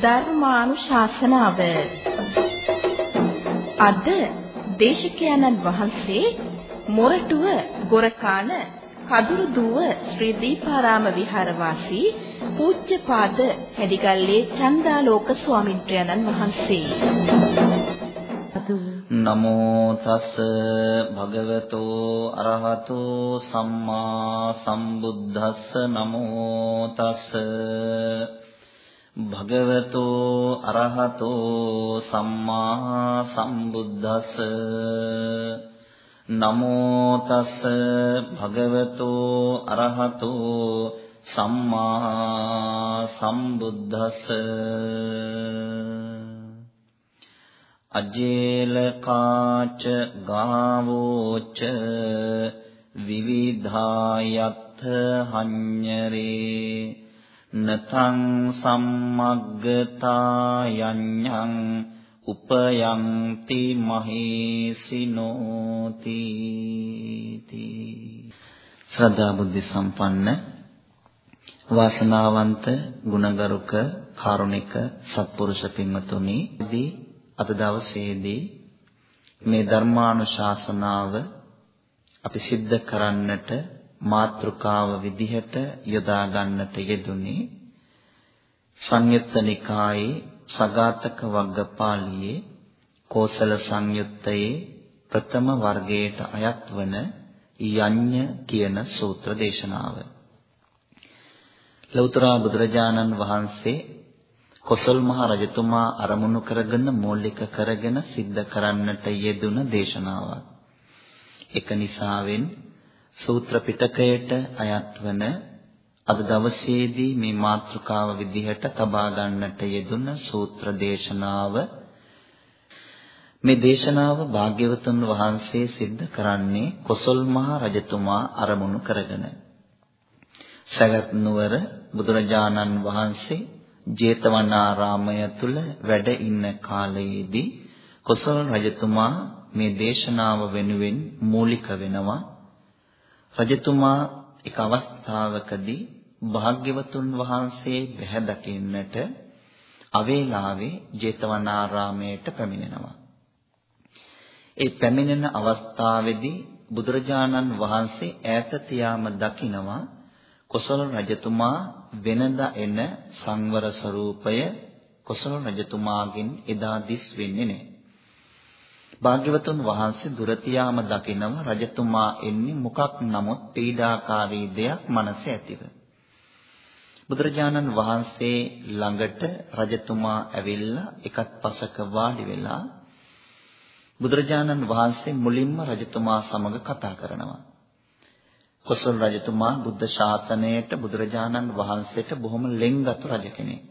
ධර්මානුශාසනාව. අද දේශකයන්න් වහන්සේ මොරටුව ගොරකාන කදුරුදුව ශ්‍රී දීපාරාම විහාරවාසී පූජ්‍යපාද හැදිගල්ලේ චන්දාලෝක ස්වාමින්ත්‍රයන්න් වහන්සේ. නමෝ තස් භගවතෝ අරහතෝ සම්මා සම්බුද්දස්ස නමෝ තස් භගවතෝ අරහතෝ සම්මා සම්බුද්දස්ස. නමෝ තස් භගවතෝ අරහතෝ සම්මා සම්බුද්දස්ස. අජේලකාච ගාවෝච විවිධායත්ථ හඤ්ඤරේ නතං සම්මග්ගතායඤ්ඤං උපයන්ති මහේසිනෝති ශ්‍රද්ධා බුද්ධ සම්පන්න වාසනාවන්ත ගුණගරුක කාරුණික සත්පුරුෂ පින්වතුනි දී අද දවසේදී මේ ධර්මානුශාසනාව අපි සිද්ධ කරන්නට මාත්‍රකාව විදිහට යොදා ගන්නට යෙදුනේ සංයුත්ත නිකායේ සගාතක වග්ගපාළියේ කෝසල සංයුත්තයේ ප්‍රථම වර්ගයට අයත් වන යඤ්ඤ කියන සූත්‍ර දේශනාව. ලෞතර බුදුරජාණන් වහන්සේ කොසල් මහ රජතුමා අරමුණු කරගෙන මූලික කරගෙන සිද්ධ කරන්නට යෙදුන දේශනාවක්. එක නිසාවෙන් සූත්‍ර පිටකයට අයත් වන අද දවසේදී මේ මාතෘකාව විදිහට තබා ගන්නට යෙදුන සූත්‍ර දේශනාව. මේ දේශනාව භාග්‍යවතුන් වහන්සේ සිද්ධ කරන්නේ කොසල් මහ රජතුමා අරමුණු කරගෙන. සගත් නුවර බුදුරජාණන් වහන්සේ ජේතවනාරාමය තුල වැඩ ඉන්න කාලයේදී කොසල් රජතුමා මේ දේශනාව වෙනුවෙන් මූලික වෙනවා. රජතුමා එක අවස්ථාවකදී භාග්‍යවතුන් වහන්සේ බැහැ දකින්නට අවේලාවේ ජේතවනාරාමයට පැමිණෙනවා. ඒ පැමිණෙන අවස්ථාවේදී බුදුරජාණන් වහන්සේ ඈත තියාම දකිනවා කොසල් රජතුමා වෙනදා එන සංවර ස්වરૂපය කොසල් රජතුමාගෙන් එදා දිස් වෙන්නේ නැහැ. භාග්‍යවතුන් වහන්සේ දුරතියාම දකිනම රජතුමා එන්නේ මොකක් නමුත් පීඩාකාරී දෙයක් මනසේ ඇතිව. බුදුරජාණන් වහන්සේ ළඟට රජතුමා ඇවිල්ලා එකත් පසක වාඩි වෙලා බුදුරජාණන් වහන්සේ මුලින්ම රජතුමා සමග කතා කරනවා. කොසල් රජතුමා බුද්ධ ශාසනයට බුදුරජාණන් වහන්සේට බොහොම ලෙන්ගතු රජ කෙනෙක්.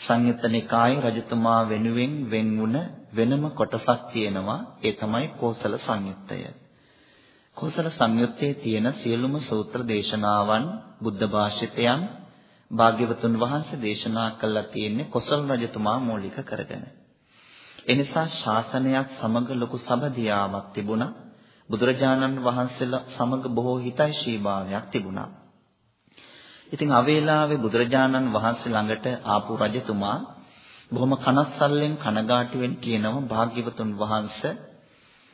සංයුත්ත නිකායේ රජතුමා වෙනුවෙන් වෙන් වුණ වෙනම කොටසක් තියෙනවා ඒ තමයි කෝසල සංයුත්තය. කෝසල සංයුත්තේ තියෙන සියලුම සූත්‍ර දේශනාවන් බුද්ධ භාෂිතයන් භාග්‍යවතුන් වහන්සේ දේශනා කළා තියෙන්නේ කොසල් රජතුමා මූලික කරගෙන. එනිසා ශාසනයක් සමග ලොකු සබදියාවක් තිබුණා. බුදුරජාණන් වහන්සේලා සමග බොහෝ හිතයිශීභාවයක් තිබුණා. ඉතින් අවේලාවේ බුදුරජාණන් වහන්සේ ළඟට ආපු රජතුමා බොහොම කනස්සල්ලෙන් කනගාටුවෙන් කියනවා භාග්‍යවතුන් වහන්සේ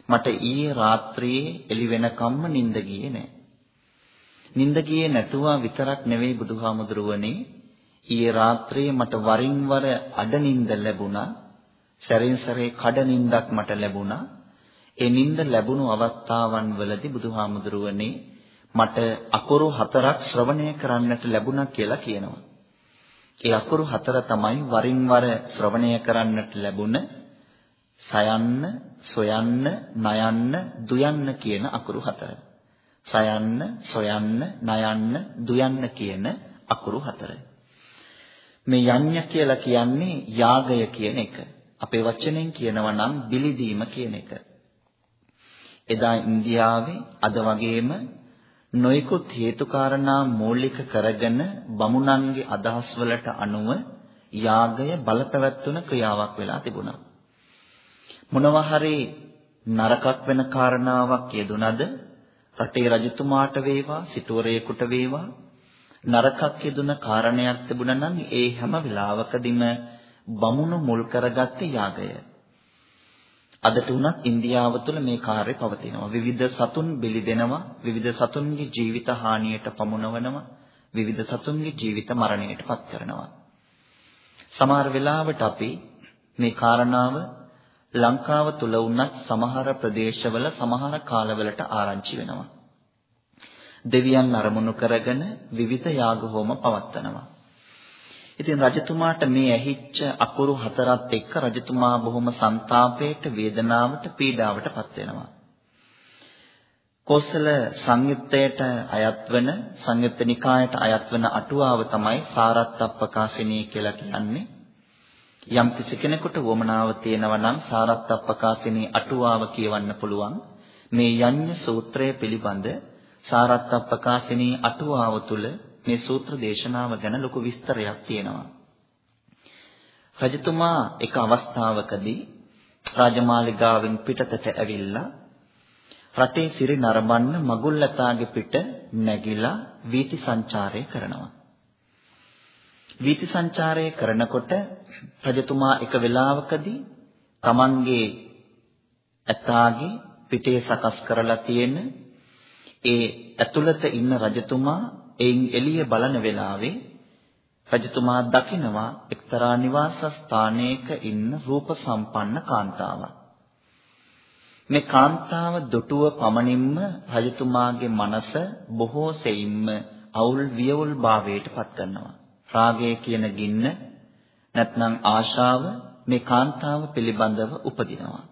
මට ඊයේ රාත්‍රියේ එළි වෙනකම්ම නිින්ද ගියේ නෑ. නිින්ද ගියේ නැතුවා විතරක් නෙවෙයි බුදුහාමුදුරුවනේ ඊයේ රාත්‍රියේ මට වරින් වර අඩ නිින්ද ලැබුණා. සැරින් සැරේ කඩ නිින්දක් මට ලැබුණා. ඒ නිින්ද ලැබුණු අවස්ථාවන් වලදී බුදුහාමුදුරුවනේ මට අකුරු හතරක් ශ්‍රවණය කරන්නට ලැබුණා කියලා කියනවා. ඒ අකුරු හතර තමයි වරින් වර ශ්‍රවණය කරන්නට ලැබුණ සයන්න, සොයන්න, නයන්න, දුයන්න කියන අකුරු හතර. සයන්න, සොයන්න, නයන්න, දුයන්න කියන අකුරු හතර. මේ යඤ්ඤ කියලා කියන්නේ යාගය කියන එක. අපේ වචනෙන් කියනවා නම් බිලිදීම කියන එක. එදා ඉන්දියාවේ අද වගේම නොයෙකුත් හේතු කාරණා මූලික කරගෙන බමුණන්ගේ අදහස් වලට අනුව යාගය බලපැවැත්වුන ක්‍රියාවක් වෙලා තිබුණා. මොනවා හරි නරකක් වෙන කාරණාවක් යෙදුනද රටේ රජතුමාට වේවා සිටුවරයෙකුට වේවා නරකක් යෙදුන කාරණයක් තිබුණා නම් ඒ හැම වෙලාවකදීම බමුණු මුල් කරගත්ත යාගය. අදට උනත් ඉන්දියාව තුළ මේ කාර්යය පවතිනවා. විවිධ සතුන් බිලි දෙනවා, විවිධ සතුන්ගේ ජීවිත හානියට පමුණවනවා, විවිධ සතුන්ගේ ජීවිත මරණයට පත් කරනවා. සමහර වෙලාවට අපි මේ කාරණාව ලංකාව තුල වුණත් සමහර ප්‍රදේශවල සමහර කාලවලට ආරංචි වෙනවා. දෙවියන් අරමුණු කරගෙන විවිධ යාග හෝම පවත්වනවා. ඉතින් රජතුමාට මේ ඇහිච්ච අකුරු හතරත් එක්ක රජතුමා බොහොම ਸੰతాපයට, වේදනාවට, පීඩාවට පත් වෙනවා. කොසල සංයුත්තයට අයත් වන සංයුත්ත නිකායට අයත් වන අටුවාව තමයි සාරත්තප්පකාසිනී කියලා කියන්නේ. යම් කිසි කෙනෙකුට වමනාව තියෙනවා නම් සාරත්තප්පකාසිනී අටුවාව කියවන්න පුළුවන්. මේ යඤ්ඤ සූත්‍රය පිළිබඳ සාරත්තප්පකාසිනී අටුවාව තුල මේ සූත්‍ර දේශනාව ගැන ලොකු විස්තරයක් තියෙනවා. රජතුමා එක අවස්ථාවකදී රාජමාලිගාවෙන් පිටතට ඇවිල්ලා රටේ සිරි නරඹන්න මගුල්ලතාගේ පිට නැගිලා වීති සංචාරය කරනවා. වීති සංචාරය කරනකොට රජතුමා එක වෙලාවකදී තමන්ගේ ඇතාගේ පිටේ සකස් කරලා තියෙන ඒ ඇතුළත ඉන්න රජතුමා එයින් එළිය බලන වෙලාවේ රජතුමා දකිනවා එක්තරා නිවාස ස්ථානයක ඉන්න රූප සම්පන්න කාන්තාවක්. මේ කාන්තාව දුටුව පමණින්ම රජතුමාගේ මනස බොහෝ සෙයින්ම අවුල් වියවුල් භාවයට පත් කරනවා. රාගය කියන ගින්න නැත්නම් ආශාව මේ කාන්තාව පිළිබඳව උපදිනවා.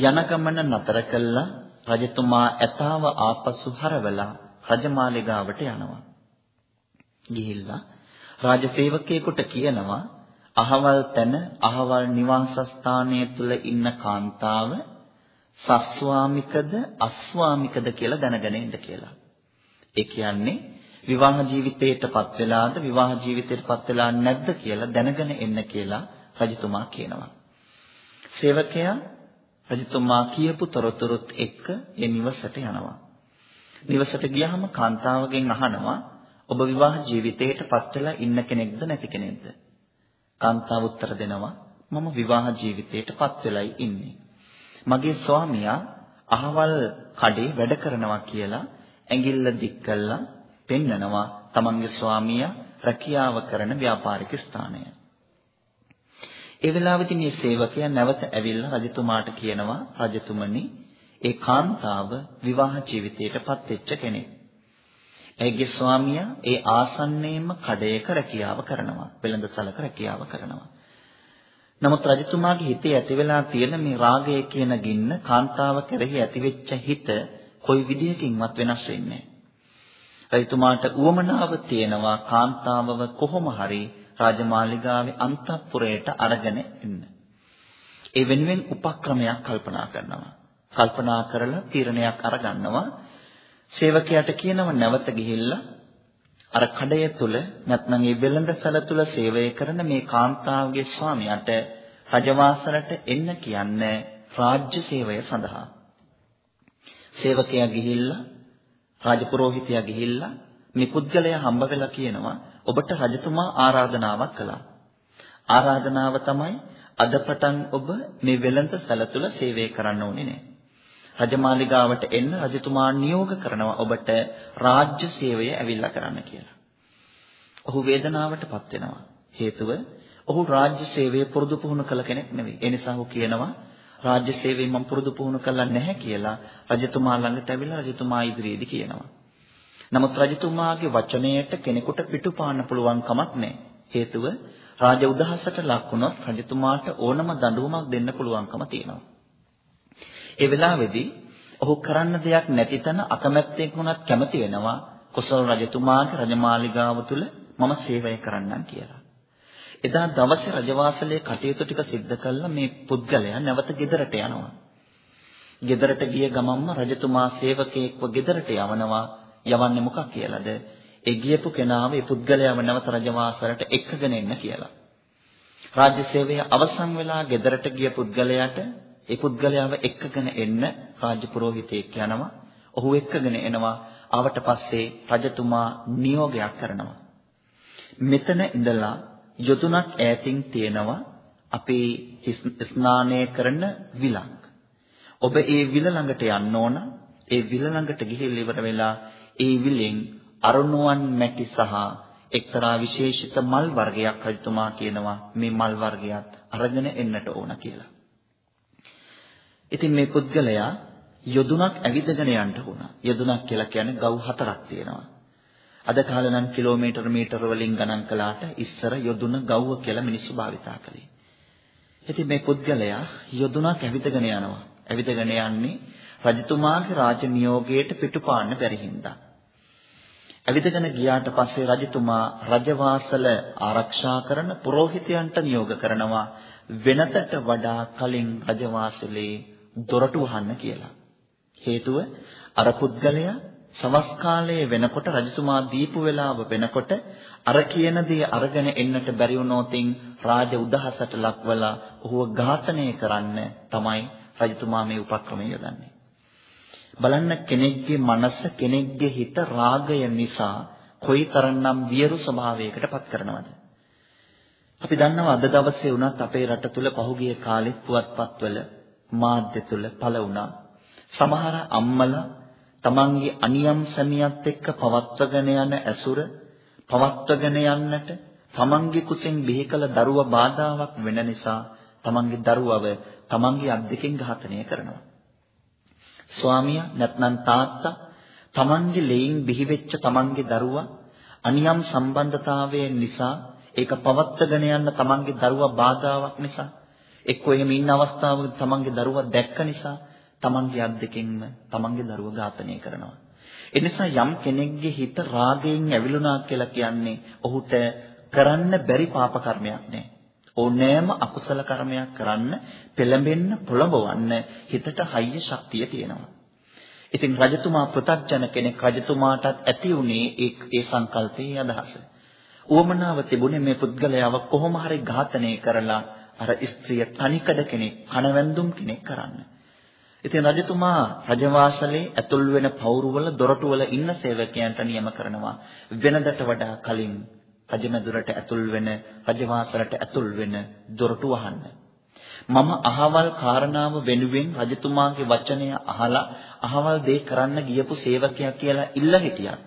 යන ගමන නතර කළා රජතුමා ඇතාව ආපසු හරවලා රජමාලිගාවට යනවා. ගිහිල්ලා රාජසේවකයෙකුට කියනවා අහවල් තැන අහවල් නිවාස ස්ථානය තුල ඉන්න කාන්තාව සස්වාමිකද අස්වාමිකද කියලා දැනගෙන ඉන්න කියලා. ඒ කියන්නේ විවාහ ජීවිතයටපත් වෙලාද විවාහ ජීවිතයටපත් වෙලා නැද්ද කියලා දැනගෙන එන්න කියලා රජතුමා කියනවා. සේවකයා රජතුමා කියපු තොරතුරුත් එක්ක ඒ නිවසට යනවා. නිවසට ගියාම කාන්තාවගෙන් අහනවා ඔබ විවාහ ජීවිතයට පත් වෙලා ඉන්න කෙනෙක්ද නැති කෙනෙක්ද? කාන්තාව උත්තර දෙනවා මම විවාහ ජීවිතයට පත් වෙලයි ඉන්නේ. මගේ ස්වාමියා අහවල් කඩේ වැඩ කරනවා කියලා ඇඟිල්ල දික් කළා පෙන්නනවා තමන්ගේ ස්වාමියා රැකියාව කරන ව්‍යාපාරික ස්ථානය. ඒ වෙලාවේදී මේ සේවකයා නැවත ඇවිල්ලා රජතුමාට කියනවා රජතුමනි ඒ කාන්තාව විවාහ ජීවිතයටපත් වෙච්ච කෙනෙක්. ඇයගේ ස්වාමියා ඒ ආසන්නයේම කඩයක රැකියාව කරනවා. වෙළඳසලක රැකියාව කරනවා. නමුත් රජතුමාගේ හිතේ ඇති වෙලා තියෙන මේ රාගය කියන ගින්න කාන්තාව කෙරෙහි ඇතිවෙච්ච හිත කොයි විදියකින්වත් වෙනස් වෙන්නේ රජතුමාට උවමනාව තියෙනවා කාන්තාවව කොහොම හරි රාජමාලිගාවේ අන්තఃපුරයට අරගෙන එන්න. ඒ වෙනුවෙන් උපක්‍රමයක් කල්පනා කරනවා. කල්පනා කරලා තීරණයක් අරගන්නවා. සේවකයාට කියනව නැවත ගිහිල්ලා අර කඩය තුල නැත්නම් ඒ වෙළඳසැල තුල සේවය කරන මේ කාන්තාවගේ ස්වාමියාට රජවාසලට එන්න කියන්නේ රාජ්‍ය සේවය සඳහා. සේවකයා ගිහිල්ලා රාජපුරෝහිතයා ගිහිල්ලා මේ පුද්ගලයා හම්බ වෙලා කියනවා ඔබට රජතුමා ආරාධනාවක් කළා. ආරාධනාව තමයි අද පටන් ඔබ මේ වෙළඳ සැල තුල සේවය කරන්න ඕනේ නේ. රජමාලිගාවට එන්න රජතුමා නියෝග කරනවා ඔබට රාජ්‍ය සේවය ඇවිල්ලා කරන්න කියලා. ඔහු වේදනාවටපත් වෙනවා. හේතුව ඔහු රාජ්‍ය සේවය පුරුදු පුහුණු කළ කෙනෙක් නෙවෙයි. ඒ නිසා ඔහු කියනවා රාජ්‍ය සේවය මම පුරුදු පුහුණු කළා නැහැ කියලා රජතුමා ළඟට ඇවිල්ලා රජතුමා ඉදිරියේදී කියනවා. නමුත් රජතුමාගේ වචනයට කෙනෙකුට පිටුපාන්න පුළුවන් කමක් නැහැ. හේතුව රාජ උදහසට ලක් වුණොත් රජතුමාට ඕනම දඬුවමක් දෙන්න පුළුවන්කම තියෙනවා. ඒ වෙලාවේදී ඔහු කරන්න දෙයක් නැති තැන අකමැත්තෙන් වුණත් කැමති වෙනවා කොසල් රජතුමාගේ රජමාලිගාව තුල මම සේවය කරන්නම් කියලා. එදා දවසේ රජවාසලේ කටයුතු ටික සිද්ධ කළා මේ පුද්ගලයා නැවත ගෙදරට යනවා. ගෙදරට ගිය ගමන්ම රජතුමා සේවකයෙක්ව ගෙදරට යවනවා. යවන්නේ මොකක් කියලාද? ඒ ගියපු කෙනාව ඒ පුද්ගලයාව නැවත රජවාසලට එක්කගෙන එන්න කියලා. රාජ්‍ය සේවය අවසන් වෙලා ගෙදරට ගිය පුද්ගලයාට ඒ පුද්ගලයාව එක්කගෙන එන්න රාජ්‍ය පුරোহিතයෙක් යනවා. ඔහු එක්කගෙන එනවා. ආවට පස්සේ රජතුමා නියෝගයක් කරනවා. මෙතන ඉඳලා යොදුනක් ඈතින් තියෙනවා අපේ ස්නානය කරන විලක්. ඔබ ඒ විල ළඟට යන්න ඕන. ඒ විල ළඟට ගිහිල්ලා ඉවර වෙලා ඒ විලෙන් අරුණුවන් මැටි සහ එක්තරා විශේෂිත මල් වර්ගයක් රජතුමා කියනවා මේ මල් වර්ගයත් අරගෙන එන්නට ඕන කියලා. ඉතින් මේ පුද්ගලයා යොදුනක් ඇවිදගෙන යන්න වුණා. යොදුනක් කියලා කියන්නේ ගව් හතරක් තියෙනවා. අද කාලේ නම් කිලෝමීටර මීටර වලින් ගණන් කළාට ඉස්සර යොදුන ගව්ව කියලා මිනිස්සු භාවිතා කළේ. ඉතින් මේ පුද්ගලයා යොදුනක් ඇවිදගෙන යනවා. ඇවිදගෙන යන්නේ රජතුමාගේ රාජ නියෝගයට පිටුපාන්න බැරි හින්දා. ඇවිදගෙන ගියාට පස්සේ රජතුමා රජවාසල ආරක්ෂා කරන පුරෝහිතයන්ට නියෝග කරනවා වෙනතට වඩා කලින් රජවාසලේ දොරටු වහන්න කියලා. හේතුව අර පුද්ගලයා සවස් කාලයේ වෙනකොට රජතුමා දීපු වෙලාව වෙනකොට අර කියන දේ අරගෙන එන්නට බැරි වුණොතින් රාජ උදහසට ලක්වලා ඔහුව ඝාතනය කරන්න තමයි රජතුමා මේ උපක්‍රමය යොදන්නේ. බලන්න කෙනෙක්ගේ මනස කෙනෙක්ගේ හිත රාගය නිසා කොයිතරම්නම් වියරු ස්වභාවයකට පත් කරනවද? අපි දන්නවා අද දවසේ වුණත් අපේ රට තුල පහුගිය කාලෙත් පුවත්පත්වල මාධ්‍ය තුල පළ වුණා. සමහර අම්මලා තමන්ගේ අනියම් සැමියත් එක්ක පවත්වගෙන යන ඇසුර පවත්වගෙන යන්නට තමන්ගේ කුසෙන් බිහි කළ දරුවා බාධාවක් වෙන නිසා තමන්ගේ දරුවව තමන්ගේ අත් දෙකෙන් ඝාතනය කරනවා. ස්වාමියා නැත්නම් තාත්තා තමන්ගේ ලෙයින් බිහිවෙච්ච තමන්ගේ දරුවා අනියම් සම්බන්ධතාවය නිසා ඒක පවත්වාගෙන යන්න තමන්ගේ දරුවා බාධාවක් නිසා එක්කෝ එහෙම ඉන්න අවස්ථාවක තමන්ගේ දරුවා දැක්ක නිසා තමන්ගේ අත් දෙකෙන්ම තමන්ගේ දරුවා ඝාතනය කරනවා. ඒ නිසා යම් කෙනෙක්ගේ හිත රාගයෙන් ඇවිලුණා කියලා කියන්නේ ඔහුට කරන්න බැරි පාප කර්මයක් නෑ. ඕනෑම අකුසල කර්මයක් කරන්න පෙළඹෙන්න පොළඹවන්න හිතට හයිය ශක්තිය තියෙනවා. ඉතින් රජතුමා පෘථග්ජන කෙනෙක් රජතුමාටත් ඇති උනේ ඒ ඒ සංකල්පයේ අදහස. උවමනාව තිබුණේ මේ පුද්ගලයාව කොහොම හරි ඝාතනය කරලා අර ස්ත්‍රිය තනිකඩ කෙනෙක් කනවැන්දුම් කෙනෙක් කරන්න. ඉතින් රජතුමා රජවාසලේ ඇතුල් වෙන පවුරුවල දොරටුවල ඉන්න සේවකයන්ට නියම කරනවා වෙනදට වඩා කලින් රජමැදුරට ඇතුල් වෙන රජවාසලට ඇතුල් වෙන දොරටු වහන්න. මම අහවල් කාරණාව වෙනුවෙන් රජතුමාගේ වචනය අහලා අහවල් දේ කරන්න ගියපු සේවකයා කියලා ඉල්ල හිටියා.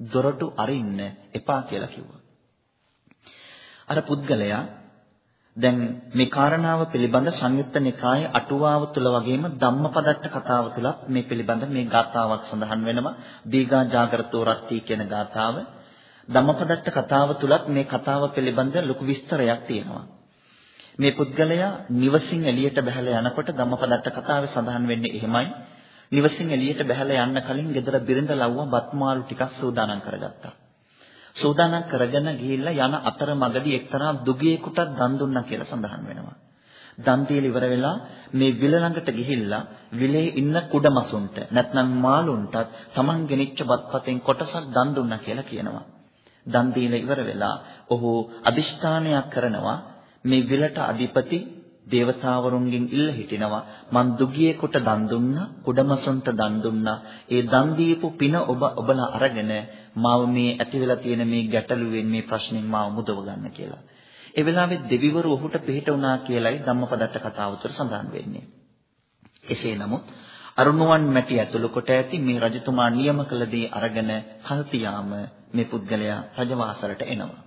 දොරටු අරින්න එපා කියලා කිව්වා. අර පුද්ගලයා දැන් මේ කාරණාව පිළිබඳ සංයුත්ත නිකායේ අටුවාව තුල වගේම ධම්මපදට්ට කතාව තුලත් මේ පිළිබඳ මේ ගාථාවක් සඳහන් වෙනවා. දීඝා ජාගරතෝ රත්ති කියන ගාථාව. ධම්මපදට්ට කතාව තුලත් මේ කතාව පිළිබඳ ලොකු විස්තරයක් තියෙනවා. මේ පුද්ගලයා නිවසින් එළියට බහැලා යනකොට ධම්මපදට්ට කතාවේ සඳහන් වෙන්නේ එහෙමයි. නිවසින් එළියට බහැලා යන්න කලින් ගෙදර බිරිඳ ලව්වා බත්මාළු ටිකක් සූදානම් කරගත්තා. සූදානම් කරගෙන ගිහිල්ලා යන අතරමඟදී එක්තරා දුගියෙකුට දන් දුන්නා කියලා සඳහන් වෙනවා. දන් දීලා ඉවර වෙලා මේ විල ළඟට ගිහිල්ලා විලේ ඉන්න කුඩමසුන්ට නැත්නම් මාළුන්ටත් Taman ගෙනිච්ච බත්පතෙන් කොටසක් දන් දුන්නා කියලා කියනවා. දන් දීලා ඉවර වෙලා ඔහු අදිෂ්ඨානයක් කරනවා මේ විලට අධිපති දේවතාවරුන්ගෙන් ඉල්ල හිටිනවා මං දුගියේ කොට දන් දුන්නා කුඩමසොන්ට දන් දුන්නා ඒ දන් දීපු පින ඔබ ඔබලා අරගෙන මාව මේ ඇති වෙලා තියෙන මේ ගැටලුවෙන් මේ ප්‍රශ්نين මාව මුදව ගන්න කියලා. ඒ වෙලාවේ දෙවිවරු ඔහුට පිට වුණා කියලයි ධම්මපදට්ට කතාව තුළ සඳහන් වෙන්නේ. එසේ නමුත් අරුණුවන් මැටි ඇතුළු කොට ඇති මේ රජතුමා නියම කළ දේ අරගෙන කල්තියාම මේ පුද්ගලයා රජවාසලට එනවා.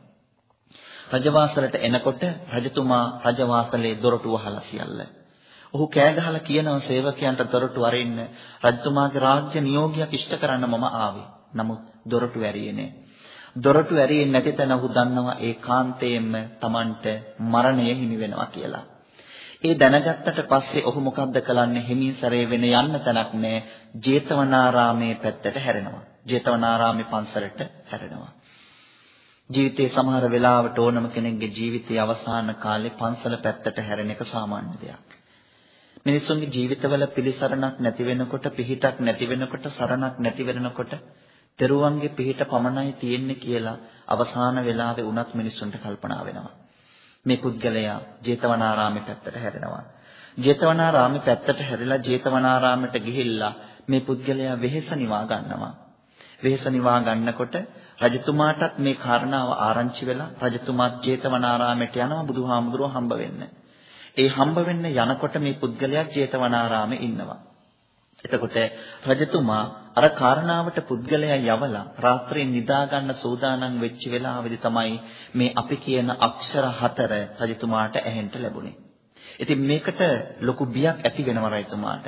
රජවාසලට එනකොට රජතුමා රජවාසලේ දොරටු වහලා සියල්ල. ඔහු කෑ ගහලා කියනවා සේවකයන්ට දොරටු අරින්න රජතුමාගේ රාජ්‍ය නියෝගයක් ඉෂ්ට කරන්න මම ආවේ. නමුත් දොරටු ඇරියේ නෑ. දොරටු ඇරියේ නැති තැන ඔහු දන්නවා ඒ කාන්තේම Tamanට මරණය හිමි වෙනවා කියලා. ඒ දැනගත්තට පස්සේ ඔහු මොකද්ද කරන්නේ හිමින් සැරේ වෙන යන්න තැනක් නෑ ජේතවනාරාමේ පැත්තට හැරෙනවා. ජේතවනාරාමේ පන්සලට හැරෙනවා. ජීවිතේ සමහර වෙලාවට ඕනම කෙනෙක්ගේ ජීවිතයේ අවසාන කාලේ පන්සල පැත්තට හැරෙන එක සාමාන්‍ය දෙයක්. මිනිසුන්ගේ ජීවිතවල පිළිසරණක් නැති වෙනකොට, පිහිටක් නැති වෙනකොට, සරණක් නැති වෙනකොට, තෙරුවන්ගේ පිහිට පමණයි තියෙන්නේ කියලා අවසාන වෙලාවේ උනත් මිනිසුන්ට කල්පනා වෙනවා. මේ පුද්ගලයා ජේතවනාරාමේ පැත්තට හැරෙනවා. ජේතවනාරාමේ පැත්තට හැරිලා ජේතවනාරාමයට ගිහිල්ලා මේ පුද්ගලයා වෙහෙස නිවා ගන්නවා. වෙහෙස නිවා ගන්නකොට රජතුමාටත් මේ කාරණාව ආරංචි වෙලා රජතුමාත් ජේතවනාරාමයට යනවා බුදුහාමුදුරුවෝ හම්බ වෙන්න. ඒ හම්බ වෙන්න යනකොට මේ පුද්ගලයා ජේතවනාරාමේ ඉන්නවා. එතකොට රජතුමා අර කාරණාවට පුද්ගලයා යවලා රාත්‍රියේ නිදා ගන්න සූදානම් වෙච්ච වෙලාවෙදි තමයි මේ අපි කියන අක්ෂර හතර රජතුමාට ඇහෙන්න ලැබුණේ. ඉතින් මේකට ලොකු බියක් ඇති වෙනවා රජතුමාට.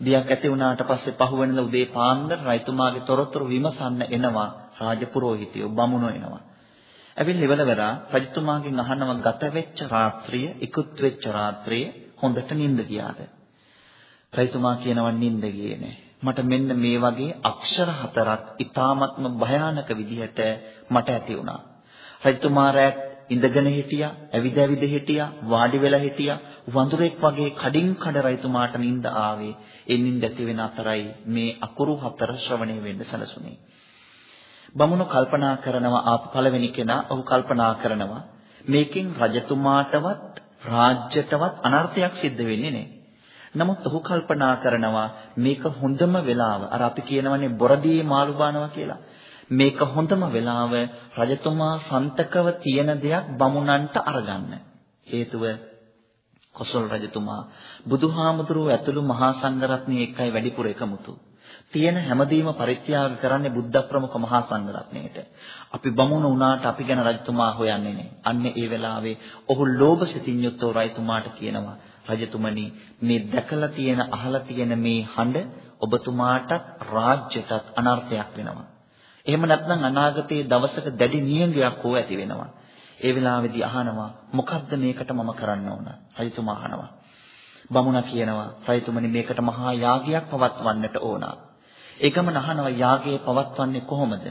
බියක් ඇති වුණාට පස්සේ පහුවෙනිදා උදේ පාන්දර රජතුමාගේ තොරතුරු විමසන්න එනවා රාජපුරෝහිතයෝ බමුණෝ එනවා. ඇවිල්ලා ඉවල වෙලා රජතුමාගෙන් අහනවා ගත වෙච්ච රාත්‍රිය, ඉක්ුත් වෙච්ච රාත්‍රිය හොඳට නිින්ද ගියාද? රජතුමා කියනවා නිින්ද ගියේ නෑ. මට මෙන්න මේ වගේ අක්ෂර හතරක් ඊ타ත්ම භයානක විදිහට මට ඇති වුණා. රජතුමා රැත් ඉඳගෙන හිටියා, ඇවිද ඇවිද හිටියා, වාඩි වෙලා හිටියා. වඳුරෙක් වගේ කඩින් කඩ රජතුමාට නිින්ද ආවේ. ඒ නිින්ද ඇති වෙන අතරයි මේ අකුරු හතර ශ්‍රවණය වෙන්න සැලසුනේ. බමුණු කල්පනා කරනවා ආපු පළවෙනි කෙනා ඔහු කල්පනා කරනවා මේකෙන් රජතුමාටවත් රාජ්‍යටවත් අනර්ථයක් සිද්ධ වෙන්නේ නැහැ. නමුත් ඔහු කල්පනා කරනවා මේක හොඳම වෙලාව. අර අපි කියනවනේ බොරදී මාළු බානවා කියලා. මේක හොඳම වෙලාව රජතුමා සන්තකව තියෙන දෙයක් බමුණන්ට අරගන්න. හේතුව කොසල් රජතුමා බුදුහාමුදුරුව ඇතුළු මහා සංඝරත්නයේ එකයි වැඩිපුර එකමුතු. තියෙන හැමදේම පරිත්‍යාග කරන්නේ බුද්ධ ප්‍රමුඛ මහා සංඝරත්නයට. අපි බමුණ වුණාට අපි ගැන රජතුමා හොයන්නේ නැහැ. අන්න ඒ වෙලාවේ ඔහු ලෝභ සිතින් යුක්තව රජතුමාට කියනවා රජතුමනි මේ දැකලා තියෙන අහලා තියෙන මේ හඬ ඔබතුමාටත් රාජ්‍යටත් අනර්ථයක් වෙනවා. එහෙම නැත්නම් අනාගතයේ දවසක දැඩි නියඟයක් හෝ ඇති වෙනවා. ඒ වෙලාවේදී අහනවා මොකද්ද මේකට මම කරන්න ඕන? රජතුමා අහනවා. බමුණා කියනවා රජතුමනි මේකට මහා යාගයක් පවත්වන්නට ඕන. ඒ ගමන අහනවා යාගය පවත්වන්නේ කොහොමද?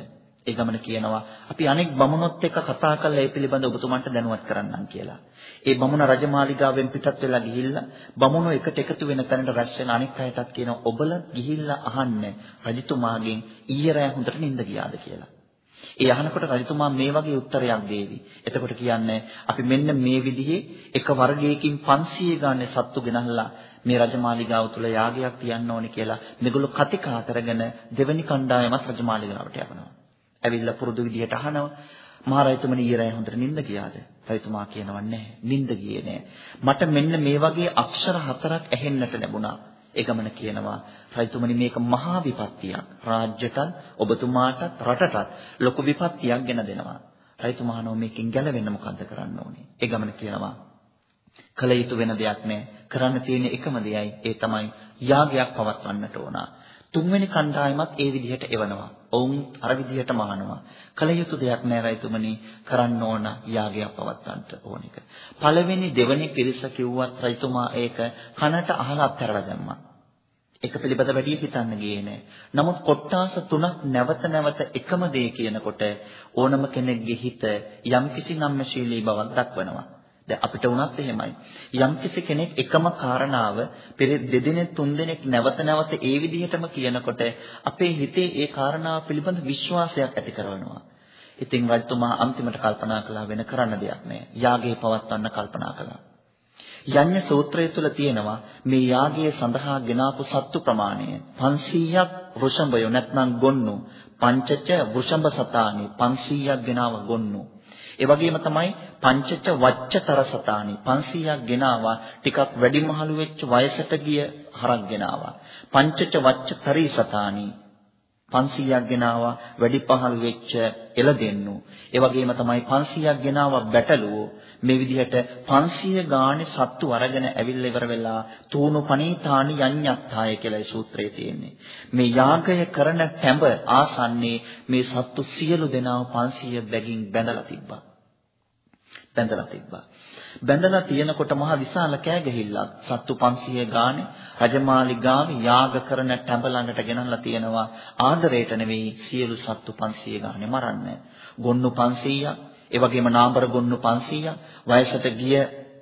ඒ ගමන කියනවා අපි අනෙක් බමුණොත් එක්ක කතා කරලා ඒ පිළිබඳ ඔබතුමන්ට දැනුවත් කරන්නම් කියලා. ඒ බමුණ රජමාලිගාවෙන් පිටත් වෙලා ගිහිල්ලා බමුණෝ එකට එකතු වෙන තැනට රැස් වෙන අනෙක් අයටත් කියනවා ඔබලා ගිහිල්ලා අහන්න රජතුමාගෙන් ඊයේ රෑ හොඳට නිින්ද ගියාද කියලා. ඒ අහනකොට රජතුමා මේ වගේ උත්තරයක් දෙවි. එතකොට කියන්නේ අපි මෙන්න මේ විදිහේ එක වර්ගයකින් 500 ගානේ සත්තු ගෙනහලා මේ රජමාලිගාව තුල යාගයක් තියන්න ඕනේ කියලා මේගොල්ලෝ කතිකා කරගෙන දෙවනි කණ්ඩායමත් රජමාලිගාවට යවනවා. ඇවිල්ලා පුරුදු විදිහට අහනවා මහරජතුමනි ඊරය හොඳට නිින්ද ගියාද? රජතුමා කියනවා නැහැ. නිින්ද ගියේ නැහැ. මට මෙන්න මේ වගේ අක්ෂර හතරක් ඇහෙන්නට ලැබුණා. ඒ ගමන කියනවා රජතුමනි මේක මහා විපත්තියක්. රාජ්‍යටත් ඔබතුමාටත් රටටත් ලොකු විපත්තියක් ගෙන දෙනවා. රජතුමා අහනවා මේකෙන් ගැලවෙන්න මොකද්ද කරන්න ඕනේ? ඒ ගමන කියනවා කල යුතු වෙන දෙයක් නැහැ. කරන්න තියෙන එකම දෙයයි ඒ තමයි යාගයක් පවත්වන්නට ඕන. තුන්වෙනි කණ්ඩායමත් ඒ විදිහට එවනවා. ඔවුන් අර විදිහටම අහනවා. කල යුතු දෙයක් නෑ රයිතුමනි කරන්න ඕන යාගයක් පවත්වන්නට ඕන එක. පළවෙනි දෙවෙනි පිරිස කිව්වත් රයිතුමා ඒක කනට අහලා අත්හැරලා දැම්මා. ඒක පිළිබඳ වැඩි හිතන්න ගියේ නෑ. නමුත් කොට්ටාස තුනක් නැවත නැවත එකම දේ කියනකොට ඕනම කෙනෙක්ගේ හිත යම්කිසි නම්‍යශීලී බවක් දක්වනවා. දැන් අපිට වුණත් එහෙමයි. යම්කිසි කෙනෙක් එකම කාරණාව පෙර දෙදිනෙක තුන්දිනෙක නැවත නැවත ඒ විදිහටම කියනකොට අපේ හිතේ ඒ කාරණාව පිළිබඳ විශ්වාසයක් ඇති කරනවා. ඉතින් රජතුමා අන්තිමට කල්පනා කළා වෙන කරන්න දෙයක් නැහැ. යාගය පවත්වන්න කල්පනා කළා. යඤ්ඤ සූත්‍රය තුල තියෙනවා මේ යාගයේ සඳහා ගෙනාපු සත්තු ප්‍රමාණය 500ක් වෘෂභය නැත්නම් ගොන්නු පංචච වෘෂභ සතානි 500ක් ගෙනාව ගොන්නු ඒ වගේම තමයි පංචච වච්චතර සතානි 500ක් ගෙනාවා ටිකක් වැඩිමහලු වෙච්ච වයසට ගිය හරක් ගෙනාවා. පංචච වච්චතරි සතානි. 500ක් ගෙනාවා වැඩි පහළු වෙච්ච එළදෙන්නු ඒ වගේම තමයි 500ක් ගෙනාවා බැටළුවෝ මේ විදිහට 500 ගානේ සත්තු අරගෙන ඇවිල්ලා ඉවර වෙලා තූණු පණීතානි යඤ්ඤත්තාය කියලා ඒ සූත්‍රයේ තියෙන්නේ. මේ යාගය කරන තැඹ ආසන්නේ මේ සත්තු සියලු දෙනාව 500 බැගින් බැඳලා තිබ්බා. බැඳලා තිබ්බා. බැඳලා තියෙනකොට මහ විශාල කෑගහිල්ලක් සත්තු 500 ගානේ රජමාලිගාවේ යාග කරන තැඹ ළඟට ගෙනල්ලා තියෙනවා ආදරයට නෙවෙයි සියලු සත්තු 500 ගානේ මරන්න. ගොන්නු 500ක් ඒ වගේම නාඹර ගොන්නු 500ක්, වයසට ගිය